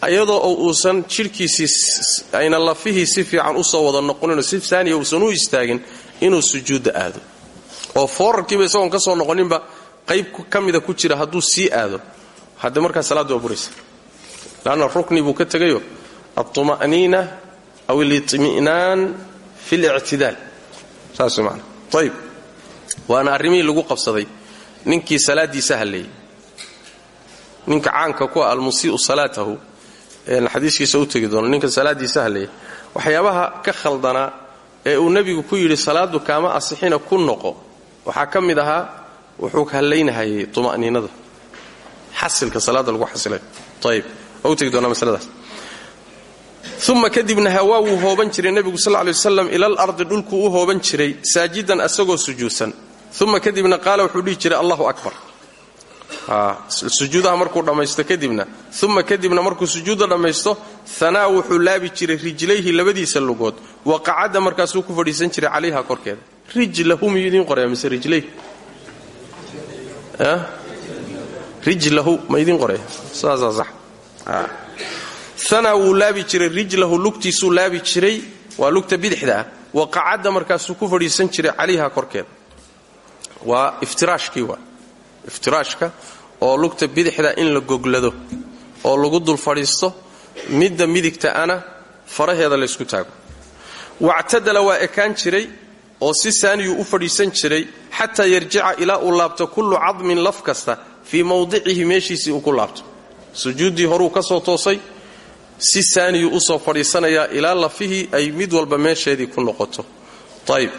Ayadoo oo uusan jidhkiisii ayna lafihii si fiican u soo wada noqoninoo si saaniya uusan u istaagin inuu sujuudda aado. Oo foorarkiiba isagoon ka soo noqoninba qayb ka ku jira hadduu sii aado. Hadde markaa salaaddu waa buraysa lanna rukni buu ka tegayo alطuma'niina aw alitmi'naan fi اlictidaal saas man ayb waana arrimihii lagu qabsaday ninkii salaaddiisa halleeyey ninka caanka ku ah almusii'u salaatahu xadiiskiisa u tegi doono ninka salaaddiisa halleeyey waxyaabaha ka khaldanaa ee uu nebigu ku yidhi salaaddu kaama asixina ku noqo waxaa ka mid ahaa wuxuu hallaynahayay tuma'niinada xasilka salaadda lagu xasilay ayb uma kadibna hawaa wuu hooban jiray nebigu sal lay waslam ilal ardi dhulkuu u hooban jiray saajidan asagoo sujuudsan uma kadibna qaala wuxuu dhihi jiray allahu akbar. Sujuudaha markuu dhammaysto kadibna. Uma kadibna markuu sujuudda dhammaysto hanaa wuxuu laabi jiray rijlayhi labadiisa lugood. Wa qacada markaasuu ku fadhiisan jiray calayha korkeeda. Rijlahu miyuu idiin qoraya mise rijlayh rijlahu ma idiin qoraya saasaa sax hanaa wuu laabi jiray rijlahu lugtiisuu laabi jiray waa lugta bidixda ah wa qacadda markaasuu ku fadhiisan jiray calayha korkeeda waa iftiraashkii waa iftiraashka oo lugta bidixda in la goglado oo lagu dul fadhiisto midda midigta ana faraheeda laysku taago. Wactadala waa ekaan jiray oo si saaniyuu u fadhiisan jiray xataa yarjica ilaa uu laabto kullu cadmin laf kasta fii mawdicihi meeshiisii uu ku laabto sujuuddii horuu ka soo toosay si saaniyuu u soo fadhiisanayaa ilaa lafihii ay mid walba meesheedii ku noqoto. Ayb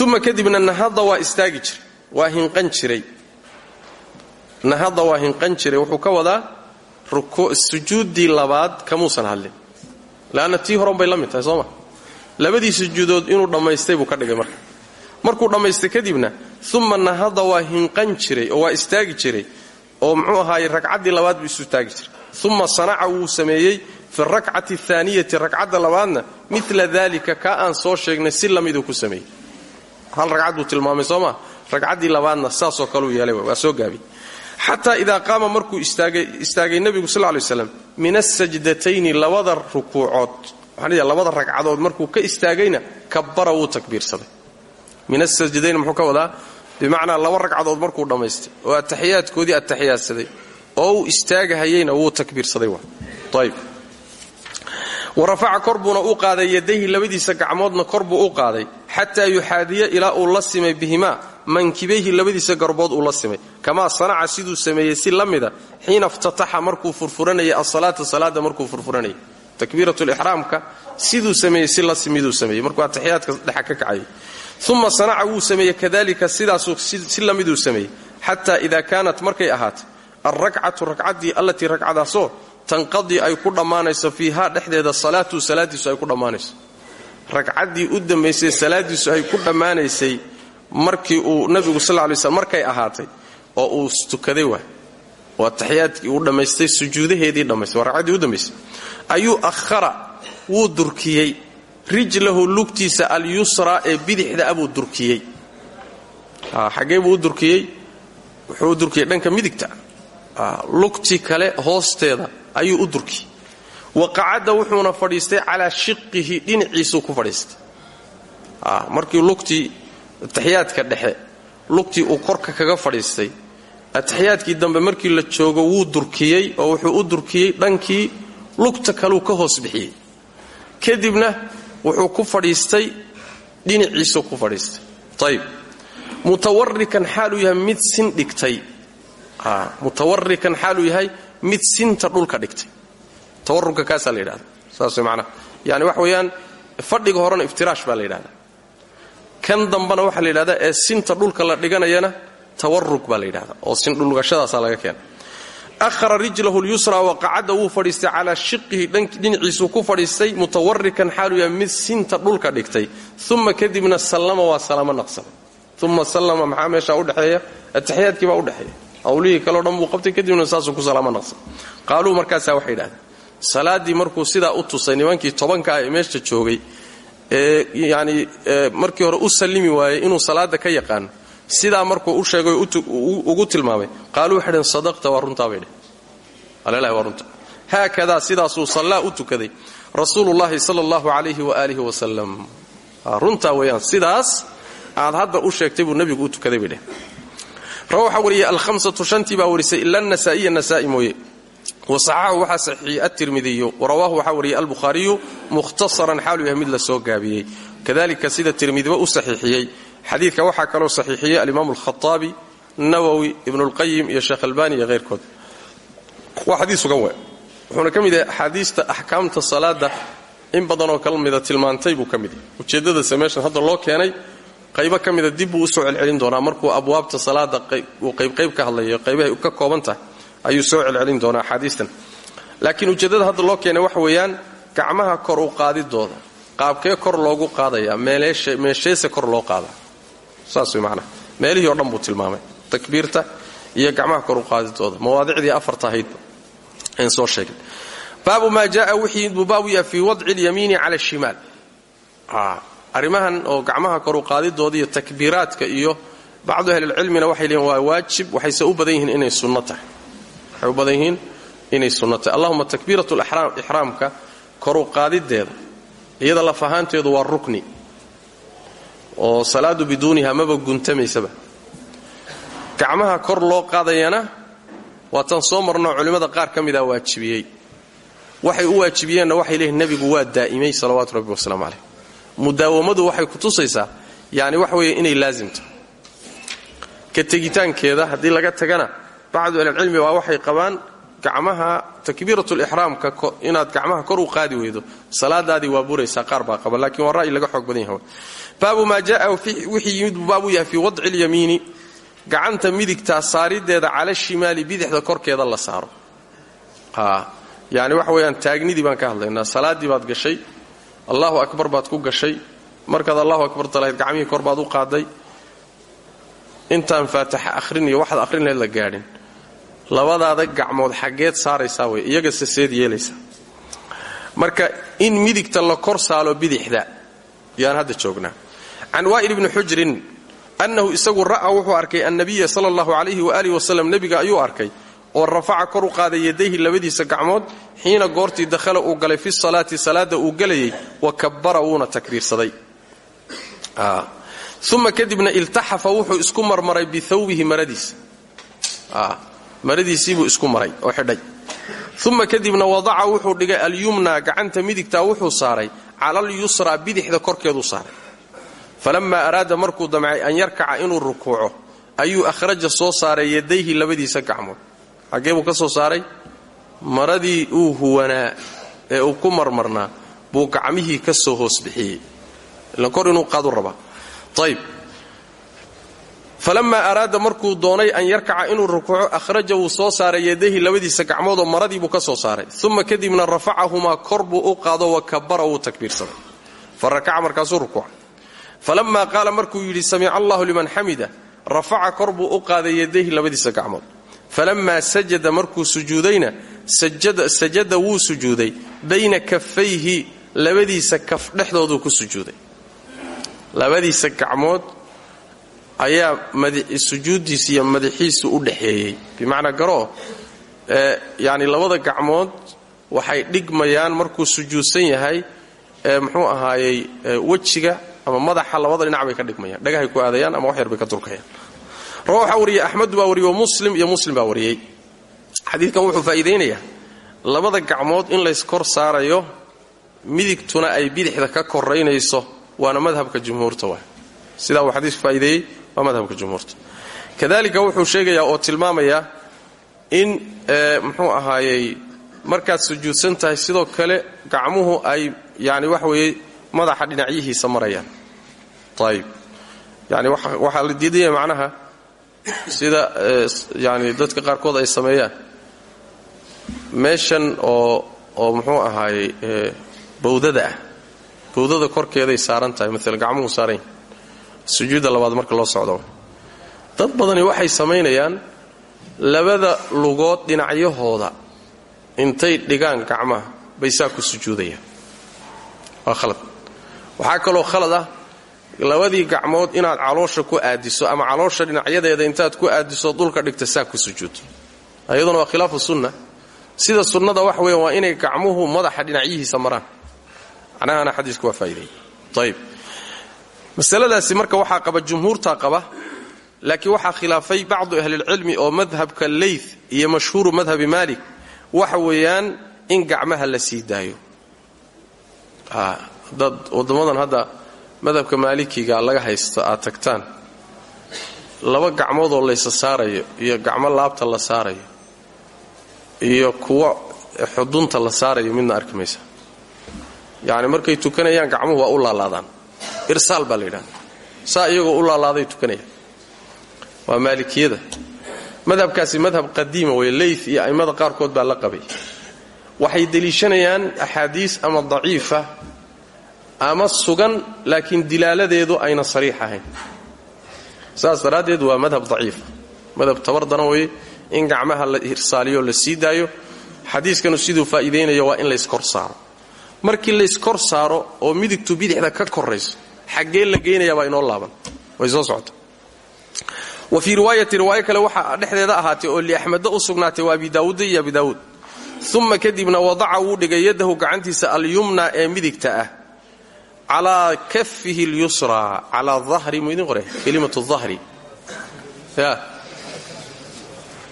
uma kadibna nahada waa istaagi jiray waa hinqan jiray. Nahada waa hinqan jiray wuxuu ka wadaa sujuuddii labaad kamuusan hadlin. Leanna tii horan bay la mid tahay sooma labadii sujuudood inuu dhammaystay buu ka dhigay marka. Markuu dhammaystay kadibna uma nahada waa hinqan jiray oo waa istaagi jiray oo muxuu ahaayey ragcaddii labaad buu isu taagi jiray. Uma sanaca wuu sameeyey fi rakcati aaniyati ragcadda labaadna mila dalika kaa aan soo sheegnay si lamiduu ku sameeyey. Hal ragcad buu tilmaamay soo maa ragcaddii labaadna saasoo kaleu yeelay waa soo gaabiy xataa idaa qaama markuu istaagay nebigu sal lay slam min asajdatayni labada rukuucood labada ragcadood markuu ka istaagayna kabbara wuu takbiirsaday. Min asajdayn muxuu ka wadaa bimacnaa laba ragcadood markuu dhammaystay oo ataxiyaadkoodii ataxiyaadsaday oo uu istaagahayeyna wuu takbiirsaday wa. Rafaca kor buuna u qaaday yadayhi labadiisa gacmoodna kor buu u qaaday xataa yuxaadiya ilaa uu la simay bihimaa mankibayhi labadiisa garbood uu la simay. Kamaa sanaca siduu sameeyey si la mida xiina iftataxa markuu furfuranayay asalaata salaada markuu furfuranayay. Takbiirat lixraamka siduu sameeyey si la simiduu sameeyey. Markuu ataxiyaadka dhexa ka kacayay uma sanaca wuu sameeyey kadalika sidaasuu si la miduu sameeyey xataa ida kaanat markay ahaatay alrakcatu ragcaddii allatii ragcadaasoo tanqadii ay ku dhammaanayso fiihaa dhexdeeda salaatu salaadiisu ay ku dhammaanayso ragcaddii u dambaysay salaadiisu ay ku dhammaanaysay markii uu nabigu sal lay slm markay ahaatay oo uu tukaday waay oo ataxiyaadkii uu dhammaystay sujuudaheedii dhammaystay waa u dambaysay ayuu akhara wuu durkiyey rijlahu lugtiisa alyusraa ee bidixda abuu durkiyey. Xaggee buu u wuxuu u dhanka midigta. Lugtii kale hoosteeda ayuu u durkiyey. Wa qacadda wuxuuna fadhiistay calaa shiqihi dhinaciisuu ku fadhiistay. Markii lugtii ataxiyaadka dhexe lugtii uu korka kaga fadhiistay ataxiyaadkii dambe markii la joogo wuu durkiyey oo wuxuu u durkiyey dhankii lugta kaleu ka hoos bixiyey. Kadibna wuxuu ku fadhiistay dhinaciisuu ku fadhiistay. Ayb mutawarikan xaaluu yahay mid sin dhigtay. Mutawarikan xaaluu yahay mid sinta dhulka dhigtay. Tawarruka kaasaa la yidhahda saas macnaha yani wax weeyaan fadhiga horena iftiraash baa la yidhahdaa. Kan dambana waxaa la yidhahdaa ee sinta dhulka la dhiganayana tawarug baa la yidhahdaa oo sindhulgashadaasaa laga keena ahara rijlahu lyusra waqacada wuu fadhiistay calaa shiqihi dhinaciisuu ku fadhiistay mutawarikan xaalu yahay mid sinta dhulka dhigtay uma kadibna sallama waa salaamo naqsamay uma sallama maxaa meeshaa udhexeeya ataxiyaadkii baa udhexeeya hawlihii kaleo dhan buu qabtay kadibna saasuu ku salaamo naqsamay qaaluu markaasaa waxay yidhahdeen salaaddii markuu sidaa u tusay nimankii tobanka ah ee meesha joogay ee yani markii hore u sallimi waayey inuu salaada ka yaqaano sidaa markuu u sheegay ugu tilmaamay. Qaaluu waxay sadaqta waa runtaa bay dheh alelahi waa runta. Haakadaa sidaasuu sallaa u tukaday. Rasuulullaahi sala allahu calayhi waaalihi wasalam runtaa weeyaan. Sidaas aad hadda u sheegtay buu nebigu u tukaday bay dheh rawa waxaa wariyey alhamsatu shantii baa warisay ila anasaa'iya nasaa'i mooye. Wasaxaxahu waxaa saxiixiyey atirmidiyu warawaahu waxaa wariyey albukhaariyu mukhtasaran xaalu yahay mid la soo gaabiyey. Kadalika sida tirmidiba u saxiixiyey xadiidka waxaa kaloo saxiixiyey alimaamu alkhaaabi nawowi ibnulqayim iyo sheekh albani iyo heyrkood waa xadiis sugan we wuxuuna ka mid yahay axaadiista axkaamta salaada in badanoo kala mida tilmaantay buu ka mid yahay. Ujeeddadase meeshan hadda loo keenay qaybo mida dib buu u soo celcelin doonaa. Markuu abwaabta salaada uu qaybqayb ka hadlayo qaybahay ka kooban ayuu soo celcelin doonaa axaadiistan laakiin ujeeddada hadda loo keenay waxa weeyaan gacmaha kor u qaadidooda qaabkee kor loogu qaadayaa meesheese kor loo qaadaa saas man meelihii o dhan buu tilmaamay. Takbiirta iyo gacmaha koruqaadidooda mawaadicdii afarta ahaydba an soo sheegin baabu maa jaaa wixii buu baab u yahay fii wadci اlyamiini cala اshimaal arrimahan oo gacmaha koruqaadidooda iyo takbiiraadka iyo bacdu ahlilcilmina waxay leeyiin waa waajib waxayse u badan inay sunno tahay. Waxay u badan yihiin inay sunno tahay. Allahuma takbiiratu ixraamka iyada laf ahaanteedu waa rukni oo salaadu biduuniha maba guntamaysaba gacmaha kor loo qaadayana waa tan soo marnoo culimmada qaar ka mida waajibiyey. Waxay u waajibiyeenna waxay leeyihiin nebigu waa daa'imay salawaatu rabbi wasalaamu caleyh mudaawamadu waxay ku tusaysaa yani waxa weeye inay laasimto ka tegitaankeeda haddii laga tagana bacdu ahlilcilmi baa waxay qabaan gacmaha takbiirat lixraamka inaad gacmaha kor u qaadi weydo salaadaadii waa buraysaa qaar baa qaba laakiin waa ra'yi laga xoog badan yahay. Baabu maa jaa wixii yimid baabu yahay fii wadci lyamiini gacanta midigtaa saarideeda cala shimaali bidixda korkeeda la saaro. Yani waxa weeyaan taagnidii baan ka hadlaynaa salaaddii baad gashay allahu akbar baad ku gashay markaad allahu akbar talahayd gacmihii kor baad u qaaday intaan faataxa akhrin iyo waxaad akhrin lahayd la gaadhin labadaada gacmood xaggeed saaraysaa wey iyaga saseed yeelaysaa. Marka in midigta la kor saalo bidixda yaan hadda joognaa. Can waa'il ibni xujrin annahu isagu ra'aa wuxuu arkay annabiya sala allahu calayhi waaalih wasalam nebiga ayuu arkay oo rafaca kor u qaaday yadayhi labadiisa gacmood xiina goortii dakhala uu galay fi salaati salaadda uu gelayay wa kabbara wuuna takbiirsaday uma kadibna iltaxafa wuxuu isku marmaray bihawbihi maradiisa maradiisiibuu isku maray oo xidhay. Uma kadibna wadaca wuxuu dhigay alyumna gacanta midigtaa wuxuu saaray cala alyusraa bidixda korkeeduu saaray. Falammaa araada markuu damcay an yarkaca inuu rukuuco ayuu akhraja soo saaray yadayhi labadiisa gacmood. Xaggee buu ka soo saaray? Maradii uu huwanaa ee uu ku marmarnaa buu gacmihii ka soo hoos bixiyey. Ilan kor inuu qaadu rabaa. Ayb falammaa araada markuu doonay an yarkaca inuu rukuuco akhraja wuu soo saaray yadayhi labadiisa gacmoodoo maradii buu ka soo saaray. Uma kadibna rafacahumaa kor buu u qaado wa kabara wuu takbiirsaday. Fa rakaca markaasuu rukuuca falammaa qaala markuu yidhi samica allahu liman xamida. Rafaca kor buu u qaaday yadayhi labadiisa gacmood. Falammaa sajada markuu sujuudayna sajada wuu sujuuday bayna kafayhi labadiisa kaf dhexdooduu ku sujuuday. Labadiisa gacmood ayaa sujuuddiisa iyo madaxiisu u dhexeeyey bimacnaa garoo yani labada gacmood waxay dhigmayaan markuu sujuudsan yahay muxuu ahaayey wejiga ama madaxa labada dhinac bay ka dhigmayaan. Dhagahay ku aadayaan ama wax yar ka durkayaan rawa waxaa wariyey axmedu baa wariyey muslim iyo muslim baa wariyey. Xadiidkan wuxuu faa'iidaynayaa labada gacmood in layskor saarayo midigtuna ay bidixda ka koraynayso waana madhabka jumhuurta waay. Sidaa uu xadiisku faa'iideeyey waa madhabka jumhuurta. Kadalika wuxuu sheegayaa oo tilmaamayaa in muxuu ahaayey markaad sujuudsan tahay sidoo kale gacmuhu ay yani waxa weeye madaxa dhinacyihiisa marayaan. Ayib yani waxaa la diidaya macnaha sida yani dadka qaarkood ay sameeyaan. Meeshan oo oo muxuu ahaayey bawdada ah. Korkeeday saaran tahay maalan gacmuhu saarayn sujuudda labaad marka loo socdo. Dad badani waxay samaynayaan labada lugood dhinacyahooda. Intay dhigaan gacmaha bay saa ku sujuudayaan. Waa khalad. Waxaa kaloo khalad ah labadii gacmood inaad caloosha ku aadiso ama caloosha dhinacyadeeda intaad ku aadiso dulka dhigta saa ku sujuudto ayaduna waa khilaafu sunna. Sida sunnada wax weyan waa inay gacmuhu madaxa dhinacyihiisa maraan. Macnahana xadiisku waa faa'ideeyey ayib masaladaasi marka waxaa qaba jumhuurtaa qaba laakiin waxaa khilaafay bacdu ahlilcilmi oo madhabka leyth iyo mashhuuru madhabi maalik waxa weeyaan in gacmaha la sii daayo. Dad waddammadan hadda madhabka maalikiga laga haysto aad tagtaan. Laba gacmoodoo laysa saarayo iyo gacmo laabta la saarayo iyo kuwo xudunta la saarayo midna arki maysa. Markay tukanayaan gacmuhu waa u laalaadaan irsaal baa la saa iyagoo u laalaaday tukanayaan waa maalikiyada. Madhabkaasi madhab qadiima wey leyth iyo a'immada qaarkood baa la qabay. Waxay deliishanayaan axaadiis ama daciifa ama sugan laakiin dilaaladeedu ayna sariix ahayn. Saas daraaddeed waa madhab daciifa madhab tabar daran weye in gacmaha la irsaaliyo la sii daayo xadiiskanu siduu faa'iidaynayo waa in layskor saaro. Markii layskor saaro oo midigtu bidixda ka korayso xaggee la geynayaa baa inoo laaban. Way soo socota. Wa fii riwaayati riwaayo kale waxaa dhexdeeda ahaatay oo liaxmeda u sugnaatay waa abi daawuudda iyo abi daawuud. Uma kadibna wadaca wuu dhigay yadahu gacantiisa alyumna ee midigta ah. Calaa kafihi lyusraa calaa ahri muu idin qore kelimatu ahri ya.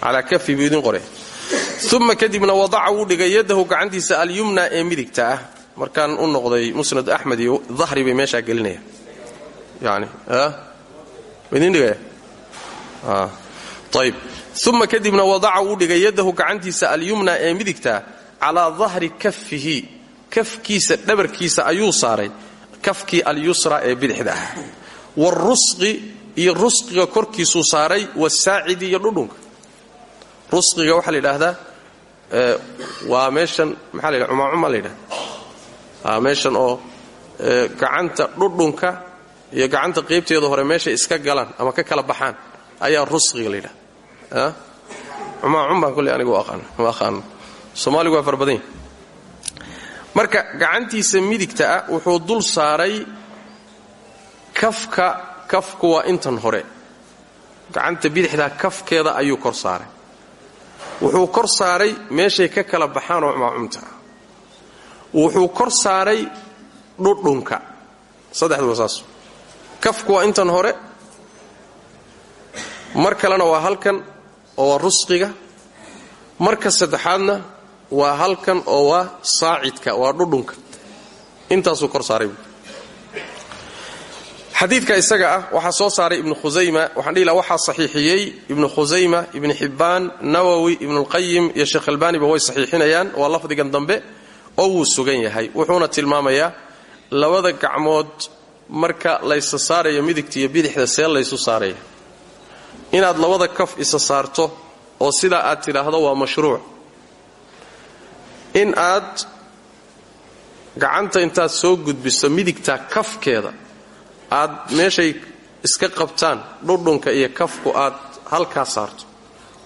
Calaa kafihi buu qore uma kadibna wadaca wuu dhigay yadahu gacantiisa alyumna ee midigta ah markaan u noqday musnad axmed iyo dahri bay meeshaa gelinaya yani idin dhigaya ayb uma kadibna wadaca wuu dhigay yadahu gacantiisa alyumna ee midigta calaa dahri kafihi kafkiisa dhabarkiisa ayuu saaray kafkii alyusra ee bidixda. Ah warusqi iyo rusqiga korkiisuu saaray wasaacidi iyo dhudhunka. Rusqiga waxaa la yidhaahdaa waa meeshan maxaa la waa meeshan oo gacanta dhudhunka iyo gacanta qaybteeda hore meeshay iska galaan ama ka kala baxaan ayaa rusqiga la yidhahda cumaacum baan kolley anigu aqaano soomaaligu waa fara badan yahi marka gacantiisa midigta ah wuxuu dul saaray kafka kafku waa intan hore. Gacanta bidixdaa kafkeeda ayuu kor saaray. Wuxuu kor saaray meeshay ka kala baxaanoo cumaacumta wuxuu kor saaray dhudhunka. Saddexduba saas. Kafku waa intan hore. Mar kalena waa halkan oo waa rusqiga. Marka saddexaadna waa halkan oo waa saacidka waa dhudhunka. Intaasuu kor saaray. Xadiidka isaga ah waxaa soo saaray ibnu khusayma waxaan dhihi laha waxaa saxiixiyey ibnu khusayma ibnu xibbaan nawowi ibnulqayim iyo sheekh albaaniba way saxiixinayaan. Waa lafdigan dambe oo wuu sugan yahay. Wuxuuna tilmaamayaa labada gacmood marka laysa saarayo midigta iyo bidixda see laysu saaraya. Inaad labada kaf isa saarto oo sidaa aad tidhaahdo waa mashruuc. In aad gacanta intaad soo gudbiso midigta kafkeeda aad meeshay iska qabtaan dhudhunka iyo kafku aad halkaa saarto.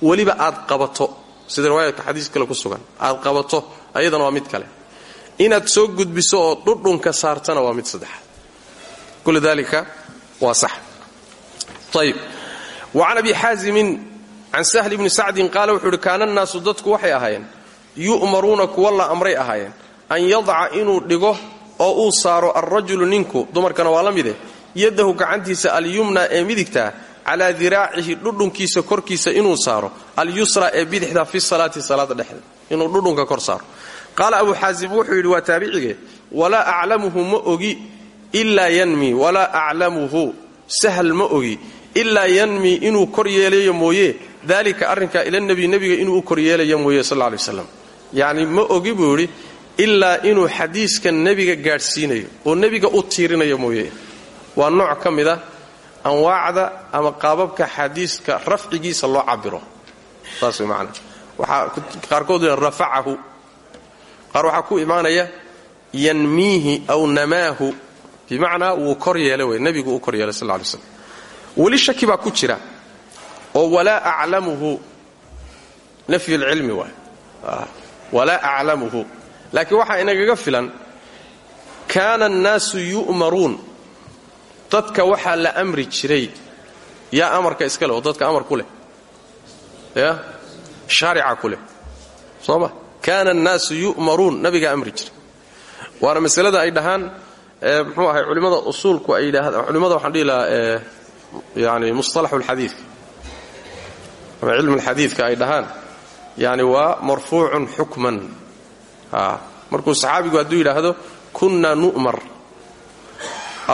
Weliba aad qabato. Sida riwaayadka xadiis kale ku sugan. Aad qabato ayadana waa mid kale inaad soo gudbiso oo dhudhunka saartana waa mid saddexaad kullu dalika waa sax. Ayib wa can abi xaazimin can sahl ibni sacdin qaala wuxuu uhi kaana nnaasu dadku waxay ahaayeen yu'maruuna kuwa la amray ahaayeen an yadaca inuu dhigo oo uu saaro alrajulu ninku dumarkana waa la mide yadahu gacantiisa alyumna ee midigtaa calaa diraacihi dhudhunkiisa korkiisa inuu saaro alyusra ee bidixda fi salaati salaada dhexda inuu dhudhunka kor saaro qaala abu xaasim wuxuu yidhi waa taabicige walaa aclamuhu ma ogi ilaa yanmi walaa aclamuhu sahal ma ogi ilaa yanmi inuu kor yeelayo mooye daalika arrinkaa ila nebi nebiga inuu u koryeelayo mooye sal lay waslam yacni ma ogi buu yidhi ilaa inuu xadiiskan nebiga gaadhsiinayo oo nebiga u tiirinayo mooye. Waa nooc ka mid a anwaacda ama qaababka xadiiska rafcigiisa loo cabiro saas way macana waxaa qaarkood rafacahu qaar waxaa ku imaanaya yanmiihi aw namaahu. Bimacnaa wuu kor yeelay wey nebigu uu kor yeelay sal lay slam weli shaki baa ku jira oo walaa aclamuhu nafyu lcilmi waay walaa aclamuhu. Laakiin waxaa inagaga filan kaana annaasu yu'maruun. Dadka waxaa la amri jiray yaa amarka iska leh oo dadka amar ku leh ya shaarica ku leh. Soo kaana annaasu yu'maruun. Nabigaa amri jiray. Waana masalada ay dhahaan mxuu ahay culimmada usuulku ay yidhaahdaan culimmada waxaan dhihi lahaa yani mustalaxu lxadiidka ama cilmu lxadiidka ay dhahaan yani waa marfuucun xukman. Markuu saxaabigu hadduu yidhaahdo kunna nu'mar.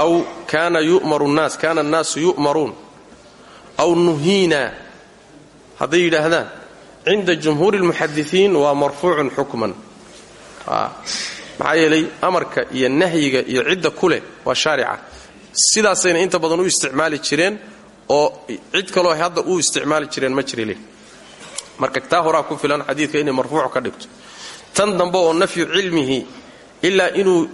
Aw kaana yu'maru nnaas kaana annaasu yu'maruun. Aw nuhiina hadday yidhaahdaan cinda jumhuuri lmuxadisiin waa marfuucun xukman maxaa yeelay amarka iyo nahyiga iyo cidda ku leh waa shaarica. Sidaasayna inta badan u isticmaali jireen oo cid kaloo hadda u isticmaali jireen ma jirile marka taa horaa ku filan xadiidka inay marfuuc ka dhigto. Tan dambe oo nafyu cilmihi ilaa inuu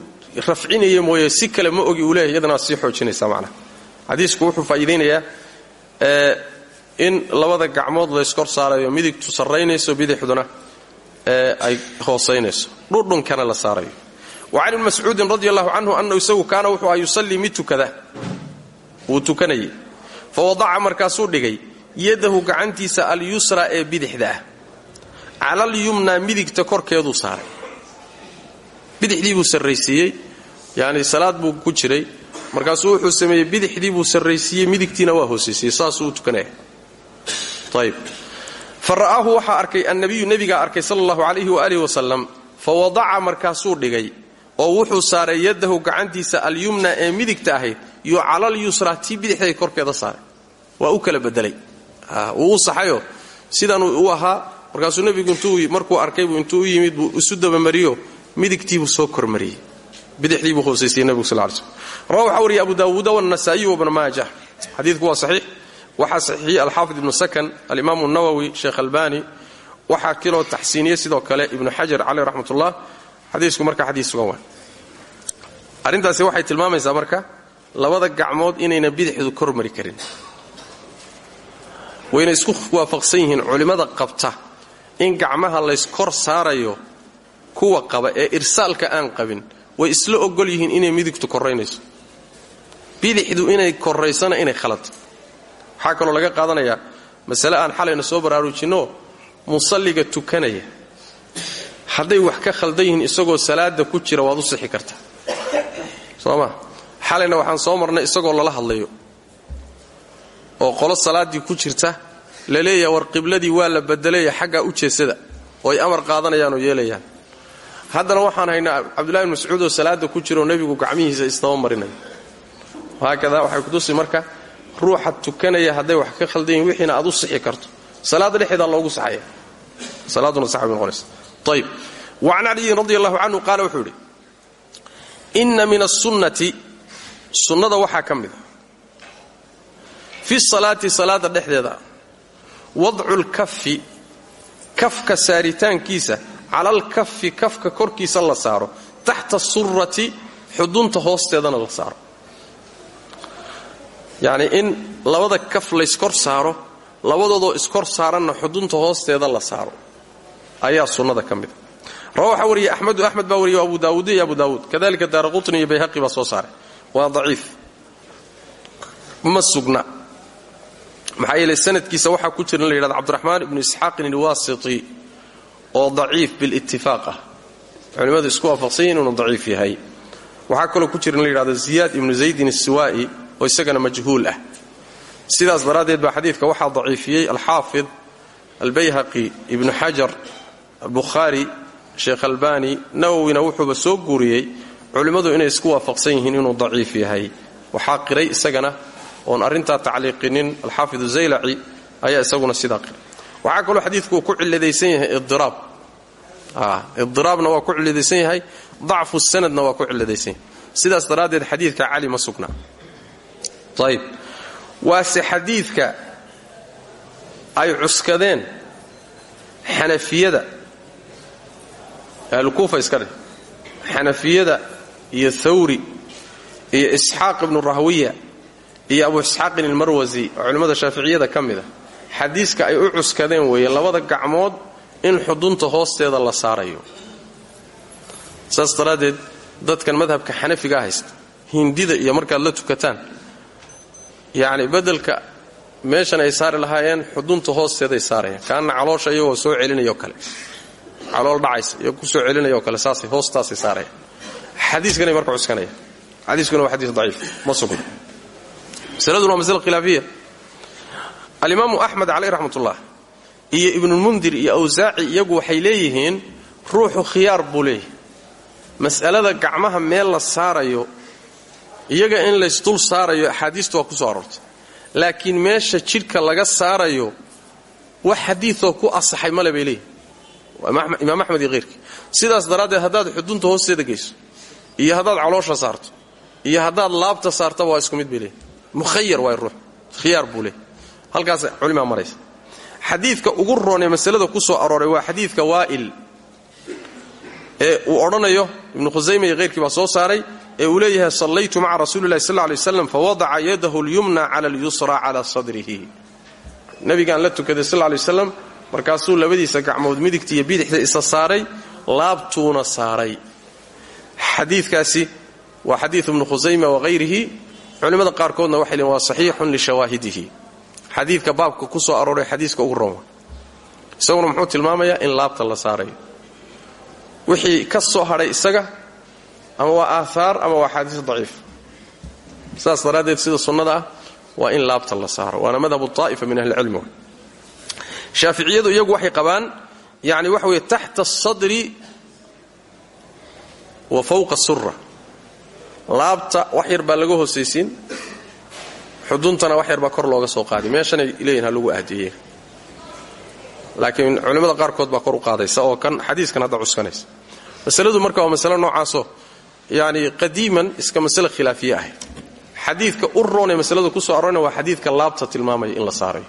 rafcinayo mooye si kale ma ogi uu leeyahy sii xoojinaysa macnaha xadiisku wuxuu faa'iidaynayaa in labada gacmood layskor saarayo midigtu sarraynayso bidixduna ay hoosaynayso dhudhunkana la saarayo. Wa can ibni mascuudin radi allahu canhu annahu isagu kaana wuxuu aha yusallii mid tukada. Wuu tukanayay. Fa wadaca markaasuu dhigay yadahu gacantiisa alyusra ee bidixda ah. Calalyumna midigta korkeeduu saaray. Bidixdii buu sarraysiiyey yani salaad buu ku jiray. Markaasuu wuxuu sameeyey bidixdii buu sarraysiiyey midigtiina waa hoosaysiiyey saasuu u tukanaya ayb fa ra'aahu waxaa arkay annabiyu nebigaa arkay sala allahu calayhi waaalih wasalam fa wadaca markaasuu dhigay oo wuxuu saaray yadahu gacantiisa alyumna ee midigta ahayd yo calal yusra tii bidixday korkeeda saaray. Waa u kala bedelay. Wuu u saxayo. Sidanuu u ahaa markaasuu nebigu markuu arkaybu intuu u yimid buu isu dabamariyo midigtiibuu soo kormariyey. Bidixdiibuu hoosaysiiyey nebigu sal ly slm rawa waxaa wariyay abu daawuuda waxaa saxiixiyey alxaafid ibnu sakan alimaamu nawowi sheekh albani waxaa kiloo taxsiiniyey sidoo kale ibnu xajar caleyh raxmatullah xadiisku marka xadiis sugan arrintaasi waxay tilmaamaysaa marka labada gacmood inayna bidixdu kormari karin. Wayna isku waafaqsan yihiin culimmada qabta in gacmaha layskor saarayo kuwa qaba ee irsaalka aan qabin way isla ogol yihiin inay midigtu koraynayso bidixdu inay koraysana inay khalad waxaa kaloo laga qaadanayaa masale aan xalayna soo baraarujinno musalliga tukanaya. Hadday wax ka khaldan yihiin isagoo salaada ku jira waad sixi kartaa soo ma? Xalayna waxaan soo marnay isagoo lala hadlayo. Oo qolo salaaddii ku jirta la war qibladii waa la bedelaya xaggaa u jeesada. Oo ay amar qaadanayaan oo yeelayaan. Haddana waxaan haynaa cabdullahi bin oo salaada ku jiraoo nebigu gacmihiisa isdaba marinaya haakadaa waxay kutusi marka ruuxa tukanaya hadday wax ka khaldan yihiin wixiina aad u sixi karto. Salaadda dhexeedaa loogu saxaya. Salaaduna sax bay noqonaysa. Ayib wa can caliyin radi allahu canhu qaala wuxuu yidhi inna min asunnati sunnada waxaa ka mida fi salaati salaada dhexdeeda wadcu lkafi kafka saaritaankiisa cala alkafi kafka korkiisa la saaro taxta surati xudunta hoosteedana la saaro yacni in labada kaf layskor saaro labadoodoo iskor saaranna xudunta hoosteeda la saaro. Ayaa sunnada ka mida rawa waxaa wariyay axmedu abu daawuud iyo abu daawuud. Kadalika daara qutni iyo bayhaqi baa soo saaray. Waa daciif. Sanadkiisa waxaa ku jira in la yidhahdo cabdiraxmaan ibnu isxaaqin oo daciif bilitifaaq ah. Culimmadu isku waafaqsan inuu daciif yahay. Waxaa kaloo ku jira in la yidhahdo ziyaad ibnu zaydin oo isagana majhuul ah. Sidaas daraaddeed baa xadiidka waxaa daciifiyey alxaafid albayhaqi ibnu xajar albukhaari sheekh albani nawowina wuxuuba soo guuriyey culimmadu inay isku waafaqsan yihiin inuu daciif yahay. Waxaa qiray isagana oon arrintaa tacliiqinin alxaafid zaylaci ayaa isaguna sidaa qiray. Waxaa kaloo xadiidku ku ciladaysan yahay idiraab idiraabna waa ku ciladaysan yahay dacfu sanadna waa ku ciladaysan yahay. Sidaas daraaddeed xadiidka cali ayib waase xadiidka ay cuskadeen xanafiyada ahlukuufa iska dheh xanafiyada iyo thawri iyo isxaaq ibnu rahwiya iyo abu isxaaqin ilmarwasi oo culimmada shaaficiyada ka mid a xadiiska ay u cuskadeen weeye labada gacmood in xudunta hoosteeda la saarayo. Saas daraaddeed dadkan madhabka xanafigaa haysta hindida iyo markaad la tukataan yacni beddelka meeshan ay saari lahaayeen xudunta hoosteeday saarayaan kaanna caloosha iyagoo soo celinayoo kale. Calool dhacaysa iyo ku soo celinayoo kale saasay hoostaasay saarayaan xadiiskanay marka cuskanayaan xadiiskuna waa xadiis daciif ma sugna masaladuna waa masale khilaafiya. Alimaamu axmed caleyh raxmatullah iyo ibnulmundir iyo awsaaci iyagu waxay leeyihiin ruuxu khiyaar buu leeyahay. Mas'alada gacmaha meel la saarayo iyaga in laysdul saarayo axaadiistu waa ku soo aroortay. Laakiin meesha jidhka laga saarayo wax xadiioo ku asaxay male imaam axmed iyo heyrkii sidaas daraaddeed haddaad xudunta hoosteeda geyso iyo haddaad caloosha saarto iyo haddaad laabta saartaba waa isku mid bay leeyihiin mukhayar ruux khiyaar buu halkaas culimaa maraysa. Xadiidka ugu roonee masalada ku soo arooray waa xadiidka waa'il ee uu odhanayo ibnu khusayma iyo heyrkii baa soo saaray ee uu leeyahay sallaytu maca rasuuli lahi sal lay waslam fawadaca yadahu lyumna cala alyusra cala sadrihi. Nabigaan la tukaday sal lay waslam markaasuu labadiisa gacmood midigta iyo bidixda isa saaray laabtuuna saaray. Xadiikaasi waa xadiid ibnu khusayma wahayrihi culimmada qaarkoodna waxay leein waa saxiixun lishawaahidihi xadiidka baabka ku soo arooray xadiiska ugu rooma. Isaguna muxuu tilmaamayaa in laabta la saarayo wixii ka soo hadhay isaga ama waa aahaar ama waa axaadiis daciif. Saas daraaddeed sida sunnada ah waa in laabta la saaro. Waana madhabu taa'ifa min ahlicilmi shaaficiyadu iyagu waxay qabaan yani waxa weye taxta asadri wa fawqa sura laabta wax yar baa laga hoosaysiin xuduntana wax baa kor looga soo qaaday meeshanay leeyihiin ha lagu ahdiye laakiin culimmada qaarkood baa kor u qaadaysa oo kan xadiiskan hadda cuskanaysa masaladu marka waa masale noocaasoo yani qadiiman iska masale khilaafiye ahayd xadiidka u roonee masalada ku soo arorna waa xadiidka laabta tilmaamaya in la saarayo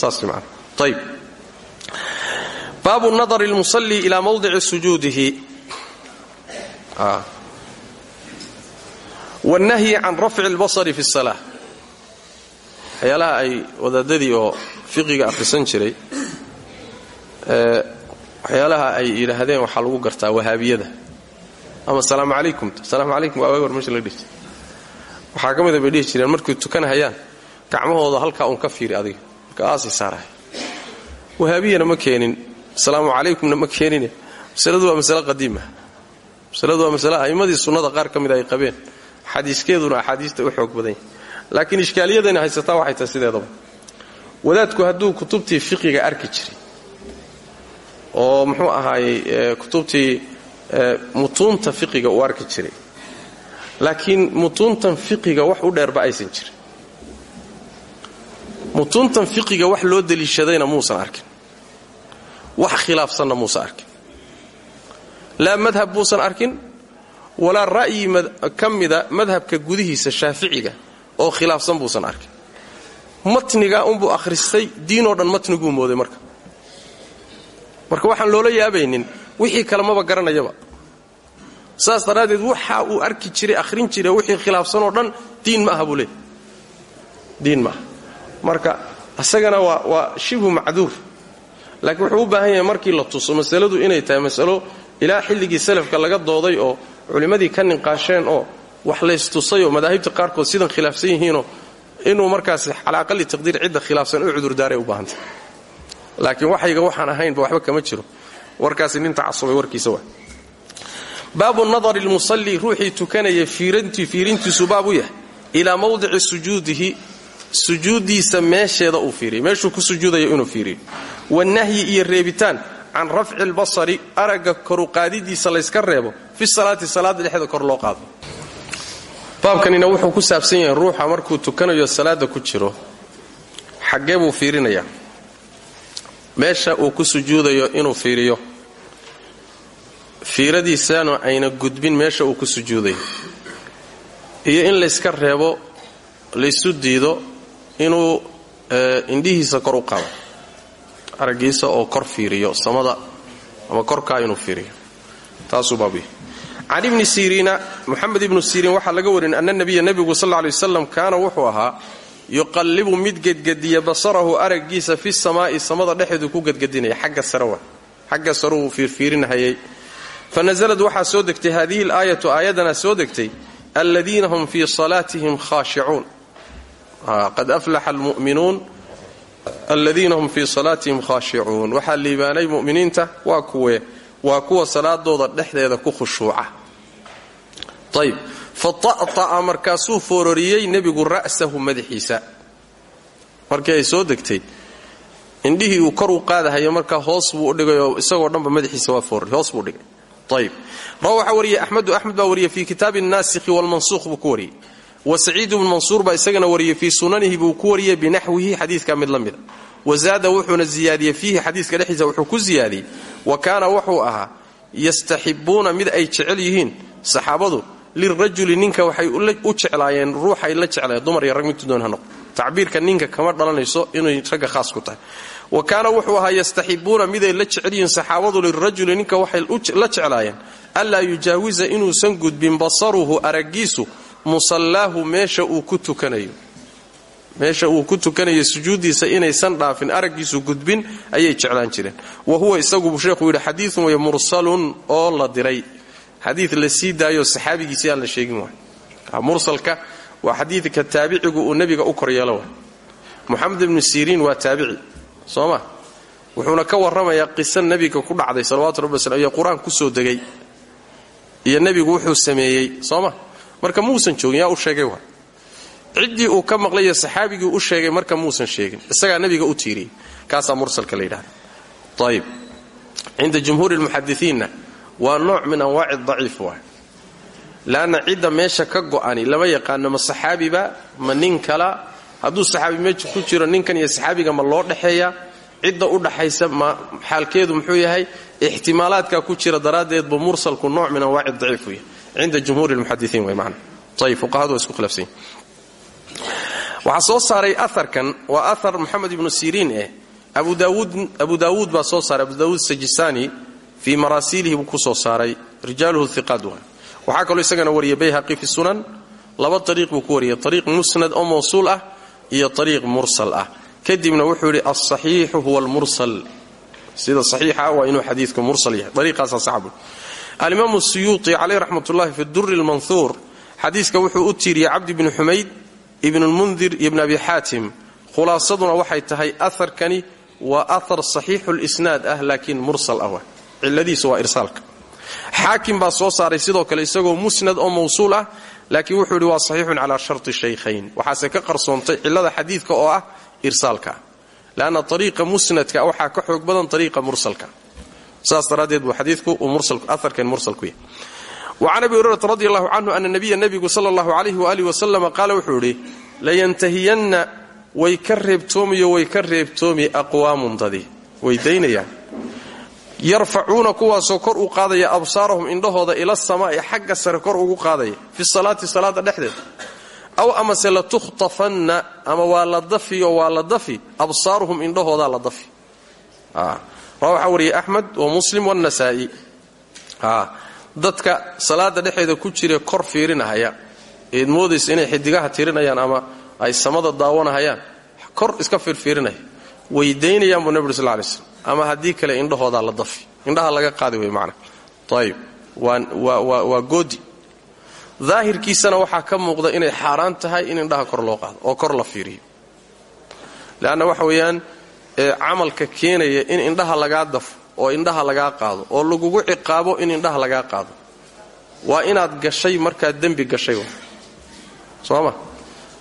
saas man ayb baabu nadari lmusalli ilaa mawdici sujuudihi. Wannahyi can rafci lbasari fi salaa waxyaalaha ay wadaadadii oo fiqiga akhrisan jiray waxyaalaha ay yidhaahdeen waxaa lagu gartaa wahaabiyada ama salaamu calaykum salaamu calaykum waa waagor meesha la dhihti waxaa bay dhihi jireen markay tukanahayaan gacmahooda halkaa uun ka fiiri adiga. Markaasay saarahay. Wahaabiyana ma keenin. Salaamu calaykumna ma keenine. Masaladu waa masale qadiima masaladu waa masale a'immadii sunnada qaar ka ay qabeen. Xadiiskeeduna axaadiista u xoog badan laakiin ishkaaliyadayna haysataa waxay tahay sideedaba. Wadaadku hadduu kutubtii fiqiga arki jiray oo muxuu ahaayey kutubtii mutuunta fiqiga uu arki jiray. Laakiin mutuuntan fiqiga wax u dheerba aysan jirin. Mutuuntan fiqiga wax loo deliishadayna muusan arkin. Wax khilaafsanna muusan arkin. Laa madhab muusan arkin walaa ra'yi ka mida madhabka gudihiisa shaaficiga oo khilaafsan buusan arkin. Matniga unbuu akhristay diinoo dhan matniguu mooday marka. Marka waxaan loola yaabaynin wixii kale maba garanayaba saas daraaddeed waxa uu arki jiray akhrin jiray wixii khilaafsanoo dhan diin ma aha diin ma aha. Marka isagana waa waa shibhu macduur laakiin wuxuu baahan yahay markii la tuso masaladu inay tahay masalo ilaa xilligii salafka laga dooday oo culimmadii ka ninqaasheen oo wax laystusay oo madaahibta qaarkood sidan khilaafsan yihiinoo inuu markaas calaa aqali taqdiir khilaafsan u cudurdaaray u baahantay laakiin waxayga waxaan ahaynba waxba kama jiro. Warkaasi nin tacasubay warkiisa wa baabu nadari lmusalli ruuxii tukanaya fiirintiisu baab u yahay. Ilaa mawdici sujuudihi sujuuddiisa meesheeda uu fiiriyo. Meeshuu ku sujuudayo inuu fiiriyo. Wanahyi iyo reebitaan can rafci lbasari aragga koruqaadidiisa layska reebo fi salaati salaada dhexda kor loo qaado. Baabkanina wuxuu ku saabsan yahay ruuxa markuu tukanayo salaada ku jiro xaggee buu fiirinayaa. Meesha uu ku sujuudayo fiiradiisana ayna gudbin meesha uu ku sujuudayo iyo in layska reebo laysu diido inuu indhihiisa kor u qaado. Araggiisa oo kor fiiriyo samada ama korkaa inuu fiiriyo. Taasuu baabu yahay can ibni siriina moxamed ibnu siriin waxaa laga warin ana nabiya nebigu sal lay waslam kaana wuxuu ahaa yuqallibu mid gedgediya basarahu araggiisa fi samaa'i samada dhexeedu ku gedgedinaya. Xagga sare wa xagga sare uu fiirfiirinahayay fa nasalad waxaa soo degtay haadihi alaayatu aayadana soo degtay aladiina hum fii salaatihim khaashicuun qad aflaxa almu'minuun aladiina hum fii salaatihim khaashicuun waxaa liibaanay mu'miniinta waa kuwe waa kuwa salaadooda dhexdeeda ku khushuuca ayb fa ta'ta'a markaasuu foororiyey nebigu ra'sahu madaxiisa markii uu kor u qaadahayo markaa hoos buu udhigay oo isagoo dhanba madaxiisa waa foororiy hoos buu dhigay ayb rawa waxaa wariyey axmedu axmed baa wariyey fii kitaabi naasikhi walmansuuq buu ku wariyey wa saciid bnu mansuur baa isagana wariyey fii sunanihi buu ku wariyey binaxwihi xadiidka mid la mida wazaada wuxuuna ziyaadiyey fiihi xadiiska dhexdiisa wuxuu ku ziyaadiyey wa kaana wuxuu ahaa yastaxibuuna mid ay jecel yihiin saxaabadu lirajuli ninka waxay u jeclaayeen ruuxay la jeclaayeen dumar iyo rag midtu tacbiirka ninka kama dhalanayso inay ragga khaas ku tahay wa kaana wuxuu ahaa yastaxibuuna miday la jecel yihiin saxaabadu lirajuli ninka waxay la jeclaayeen anlaa yujaawiza inuusan gudbin basaruhu araggiisu musallaahu meesha uu ku tukanayo. Meesha uu ku tukanayo sujuuddiisa inaysan dhaafin araggiisu gudbin ayay jeclaan jireen. Wa huwa isagu sheekhu yidhi xadiiun way mursalun oo la diray. Xadii la sii daayo saxaabigiisi aan la sheegin waay. Mursalka waa xadiidka taabicigu uu nebiga u kor yeelo waay. Moxamed ibnu siriin waa soo ma wuxuuna ka warramayaa qiso nebiga ku dhacday salawatu rabbi waslm iyo qur'aan ku soo degay. Iyo nebigu wuxuu sameeyey soo ma marka muusan joogin yaa u sheegay waay ciddii uu ka maqlayo saxaabigii u sheegay marka muusan sheegin. Isagaa nebiga u tiiriyey kaasaa mursalka la yidhahda ayib cinda jumhuuri lmuxadisiinna waa nooc min anwaaci daciif waay. Laanna cidda meesha ka go'ani lama yaqaano ma saxaabiba ma nin kala hadduu saxaabi meesha ku jiro ninkan iyo saxaabiga ma loo dhexeeya cidda u dhaxaysa ma xaalkeedu muxuu yahay ixtimaalaadka ku jira daraaddeed buu mursalku nooc min anwaaci daciif u yahay. Cinda jumhuuri lmuxadisiin way macna. Ayib fuqahadu waa isku khilaafsan waxaa soo saaray aarkan waa aar moxamed ibnu siriin eh. Abu daawuud baa soo saaray abu daawuud sajisani fii maraasiilihi ku soo saaray. Rijaaluhu iqaad wa waxaa kaloo isagana wariyay bayhaqi fi sunan. Laba ariiq ku wariyay. Ariiq musnad oo mawsuul ah iyo ariiq mursal ah. Kadibna wuxuu yidhi alsaxiixu huwa almursal. Sida saxiixa waa inuu xadiidku mursal yahay. Ariiqaasaa saxbu alimaamu suyuuti caleyh raxmatullahi fi duri lmanhuur xadiiska wuxuu u tiiriyey cabdi bni xumayd ibnulmundir iyo ibn abi xaatim. Khulaasaduna waxay tahay aharkani waa ahar saxiixu lisnaad ah laakiin mursal ah ciladiisu waa irsaalka. Xaakim baa soo saaray sidoo kale isagoo musnad oo mawsuul ah laakiin wuxuu yidhi waa saxiixun calaa sharti shaykhayn. Waxaase ka qarsoontay cilada xadiidka oo ah irsaalka. Leanna ariiqa musnadka waxaa ka xoog badan ariiqa mursalka. Saas daraaddeed buu xadiidku aharkan mursal ku yahay. Wacan abi hurayrata radi allahu canhu ana nabiya nebigu sala allahu calayhi waaalih wasalam qaala wuxuu yidhi layantahiyanna way ka reebtoomiyo way ka reebtoomi aqwaamun way daynayaan yarfacuuna kuwaasoo kor u qaadaya absaarahum indhahooda ila samaa'i xagga sare kor ugu qaadaya fi salaati salaada dhexdeeda. Aw amase latukhtafanna ama waa la dafiyo waa la dafi absaaruhum indhahoodaa la dafi. Waxaa wariyay axmed wa muslim wanasaa'i dadka salaada dhexeeda ku jire kor fiirinahaya eed moodaysa inay xidigaha tirinayaan ama ay samada daawanahayaan kor iska fiirfiirinaya way daynayaan buu nebi ur sal lay ama haddii kale indhahoodaa la dafi. Indhaha laga qaadi wey macna. Ayib waa goodi. Daahirkiisana waxaa ka muuqda inay xaaraan tahay in indhaha kor loo qaado oo kor la fiiriyo. Leanna waxa weeyaan camalka keenaya in indhaha lagaa dafo oo indhaha lagaa qaado oo lagugu ciqaabo in indhaha lagaa qaado. Waa inaad gashay markaad dembi gashay soo ma?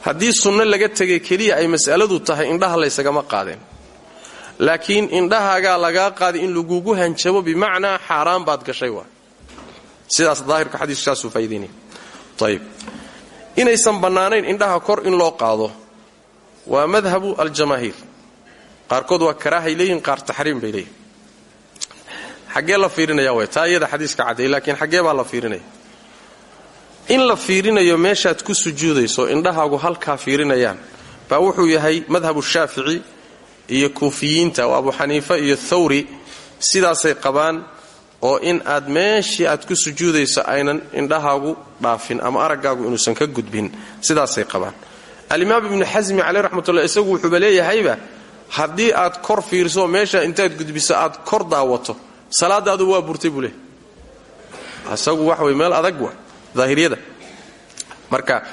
Haddii sunno laga tegay keliya ay mas'aladu tahay indhaha laysagama qaadeen laakiin indhahaagaa lagaa qaaday in lagugu hanjabo bimacnaa xaaraan baad gashay waa. Sidaas daahirka xadiisku saasuu faa'idaynaya ayib inaysan bannaanayn indhaha kor in loo qaado waa madhabu aljamaahiir qaarkood waa karaahay leeyihiin qaar taxriim bay leeyihiin xaggee la fiirinaya way taa iyada xadiiska laakiin xaggee baa la fiirinaya. In la fiirinayo meeshaad ku sujuudayso indhahaagu halkaa fiirinayaan baa wuxuu yahay madhabu shaafici iyo kuufiyiinta oo abu xaniifa iyo thawri sidaasay qabaan oo in aad meeshii aad ku sujuudayso aynan indhahaagu dhaafin ama araggaagu inuusan ka gudbin sidaasay qabaan. Alimaam ibnu xasmi caleyh raxmatullah isagu wuxuuba leeyahayba haddii aad kor fiirso meesha intaad gudbiso aad kor daawato salaadaadu waa burtay buu leeyahy isagu wax wey meel adag wa daahiriyada. Marka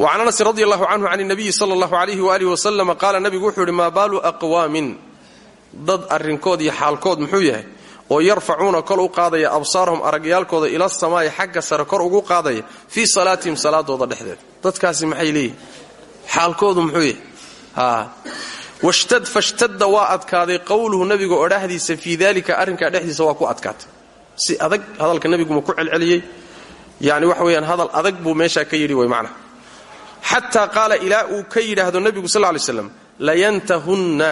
wacan anas radi allahu canhu can nabiyi sala allahu alayhi waalihi wasalam qaala nabigu wuxuu yidhi maa baalu aqwaamin? Dad arrinkood iyo xaalkood muxuu yahay oo yarfacuuna kor u qaadaya absaarahum aragyaalkooda ila samaa'i xagga sare kor ugu qaadaya fii salaatihim salaadooda dhexdeeda dadkaasi maxay leeyihiin xaalkoodu muxuu yahay fashtadda waa adkaaday qowluhu nabiga odhahdiisa fii dalika arrinkaa dhexdiisa waa ku adkaatay. Si adag hadalka nebigu ma ku celceliyey. Yani waxa weyaan hadal adag buu meeshaa xataa qaala ilaa uu ka yidhaahdo nebigu sal ly slam layantahunna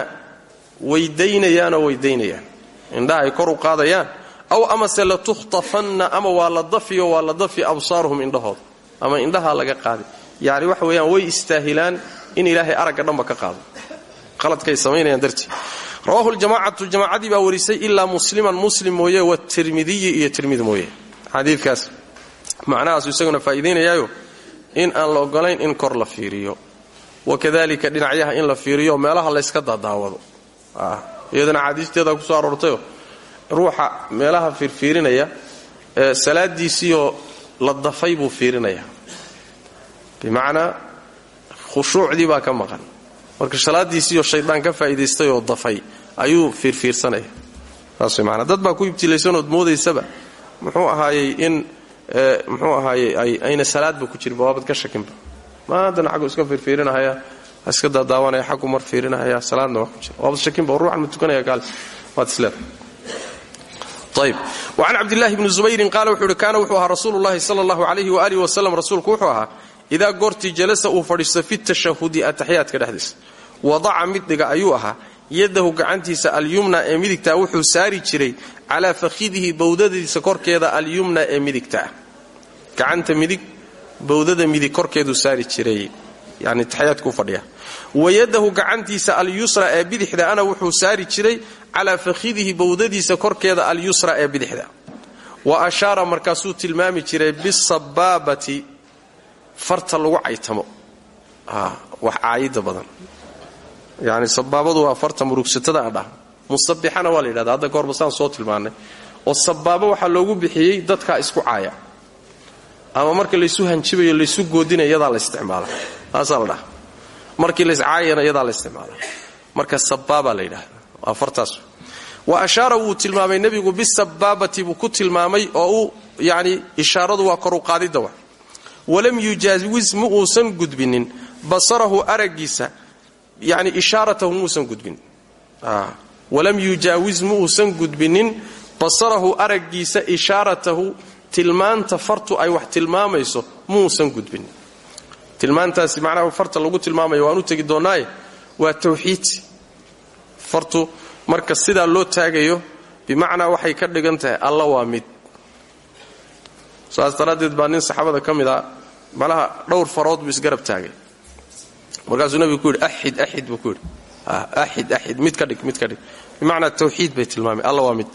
waydaynayaanoo waydaynayaan indhaha ay kor u qaadayaan aw amase latukhtafanna ama waa la dafiyo waa la dafi absaaruhum indhahooda ama indhahaa laga qaaday yani waxa weeyaan way istaahilaan in ilaahay aragga dhanba ka qaado. Qaladkay samaynayaan dartii. Rawahu ljamacatu jamaacadii baa warisay ilaa musliman muslim mooye watirmidiyi iyo tirmidi mooye. Xadiikaas macnahaasu isaguna faa'iidaynayaayo in aan la ogolayn in kor la fiiriyo. Wakadalika dhinacyaha in la fiiriyo meelaha layska dadaawado. Iyadana xaadiisteeda ku soo aroortayo ruuxa meelaha fiirfiirinaya salaadiisiioo la dafay buu fiirinaya. Bimacnaa khushuucdii baa ka maqan. Marka salaadiisiioo shaydaan ka faa'iidaystay oo dafay ayuu fiirfiirsanaya saas man dad baa ku moodaysaba. Muxuu ahaayey in muxuu ahaayey ayna salaadba ku jirinba waabad ka shakinba. Maantana xaggu iska fiirfiirinahaya iska daadaawanaya xaggu mar fiirinahaya salaadna waa ku jira. Waabad shakinba ruuxan ma tukanaya gaal waad isleeda ayb wacan cabdillaahi bni zubayrin qaala wuxuu uhi kaana wuxuu ahaa rasuulu llahi sala allahu alayhi waaalih wasalam rasuulku wuxuu ahaa idaa goortii jalasa uu fadhiisto fi tashahudi ataxiyaadka dhexdiisa wadaca mid dhiga yadahu gacantiisa alyumna ee midigtaa wuxuu saari jiray calaa fakhidihi bowdadiisa korkeeda alyumna ee midigtaa. Gacanta midig bowdada midig korkeeduu saari jiray. Yani taxiyaadkuu fadhiya. Wayadahu gacantiisa alyusra ee bidixda ana wuxuu saari jiray calaa fakhidihi bowdadiisa korkeeda alyusra ee bidixda. Wa ashaara markaasuu tilmaami jiray bisabaabati farta lagu caytamo. Wax caayida badan yani sabaabadu waa farta murugsatada adhah musabixana waa la yidhahda hadda soo tilmaannay oo sabaabo waxaa loogu bixiyey dadkaa isku caaya. Ama marka laysu hanjibayo laysu goodinayo yadaa la isticmaala. Taasaa la dhaha markii layscaayana yadaa la isticmaala. Marka sabaabaa la yidhahda waa wa ashaara wuu tilmaamay nebigu bisabaabati buu ku tilmaamay oo uu yani ishaaradu waa koruqaadidda wa walam yujaawiz ma uusan gudbinin. Basarahu araggiisa yani ishaaratahu muusan gudbin walam yujaawiz uusan gudbinin basarahu araggiisa ishaaratahu tilmaanta fartu ay wax tilmaamayso muusan gudbin tilmaantaasi macnaha farta lagu tilmaamayo waan u tegi waa tawxiid fartu marka sidaa loo taagayo bimacnaa waxay ka dhigan tahay alla waa mid saas daraaddeed baa nin saxaabada ka mid a dhowr farood buu isgarab taagay markaasuu nabigu ku yidhi axid axid buu ku yidhi. Axid axid mid ka dhig mid ka dhig. Bimacnaa tawxiid bay tilmaamay alla waa mid.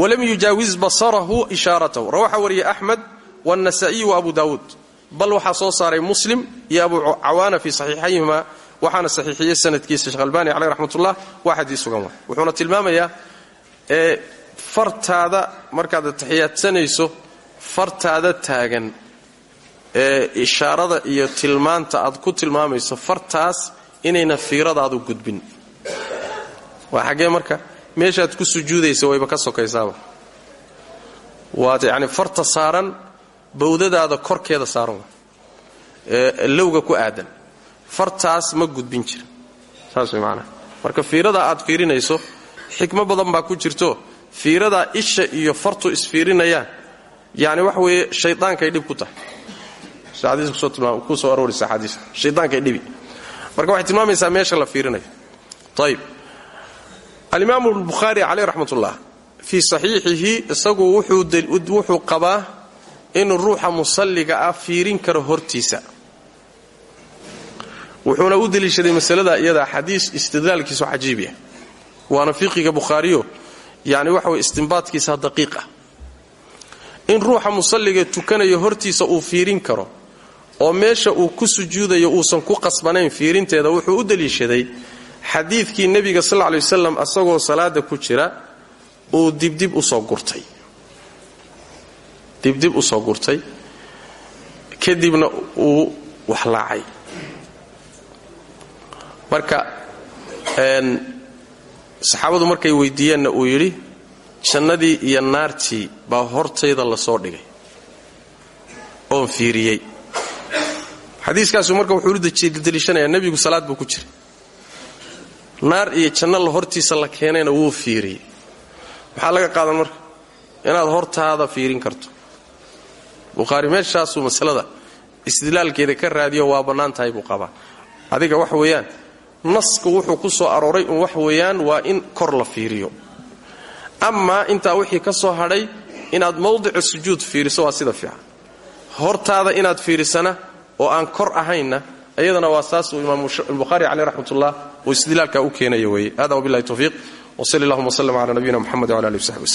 Walam yujaawiz basarahu ishaaratahu. Rawaxa wariyey axmed wاnasaa'iy wa abu daawuud. Bal waxaa soo saaray muslim iyo abu cawaana fii saxiixayhima waxaana saxiixiyey sanadkiisa sheekh albani caleyh raxmatullah waa xadiis wuxuuna tilmaamayaa fartaada markaad taxiyaadsanayso fartaada taagan ee ishaarada iyo tilmaanta aad ku tilmaamayso fartaas inayna fiiradaadu gudbin. Waa xaggee marka meeshaad ku sujuudaysa wayba ka sokaysaaba waad yani farta saaran bawdadaada korkeeda saaran. Ee lowga ku aadan. Fartaas ma gudbin jira saas way marka fiirada aad fiirinayso xikmo badan baa ku jirto. Fiiradaa isha iyo fartu isfiirinayaan. Yani waxa weeye shaydaankay dhib ku tahay ku soo aroorisa xadiis. Shaydaankay dhibi. Marka waxay tilmaamaysaa meesha la fiirinayo ayib alimaamu albukhaari caleyh raxmatullah fii saxiixihi isagu wuxuu qabaa inuu ruuxa musalliga ah karo hortiisa. Wuxuuna u deliishaday masalada iyada xadiis istidlaalkiisu cajiib yah waana fiqiga bukhaariyo yani waxa way istimbaadkiisa daqiiq in ruuxa musalliga tukanaya hortiisa uu fiirin karo oo meesha uu ku sujuudayo uusan ku qasbanayn fiirinteeda wuxuu u deliishaday xadiidkii nebiga sal ly wasalam asagoo salaada ku jira uu dibdib u soo gurtay. Dibdib u soo gurtay. Kadibna uu waxlaacay marka saxaabadu markay weydiiyeenna uu yidhi jannadii iyo naartii baa hortayda la soo dhigay. Oon fiiriyey xadiiskaasu marka wuxuu deliishanayaa nebigu salaad buu ku jiray. Naar iyo janno la hortiisa la keenayna wuu fiiriyey. Maxaa laga qaadan marka inaad hortaada fiirin karto. Bukhaari meeshaasuu masalada istidlaalkeeda ka raadiyo waa bannaan tahay buu qabaa. Adiga wax weeyaan nasku wuxuu ku soo arooray un wax weeyaan waa in kor la fiiriyo. Amaa intaa wixii ka soo hadhay inaad mawdica sujuud fiiriso waa sida fiican. Hortaada inaad fiirisana oo aan kor ahaynna iyadana waa saasuu imaamubukhaari caleyh raxmatullah uu istidlaalka u keenaya weeye. Hada wabillahi towfiiq wsali allahuma wslm cala nabiyina mxamed wala wsaxbi wslm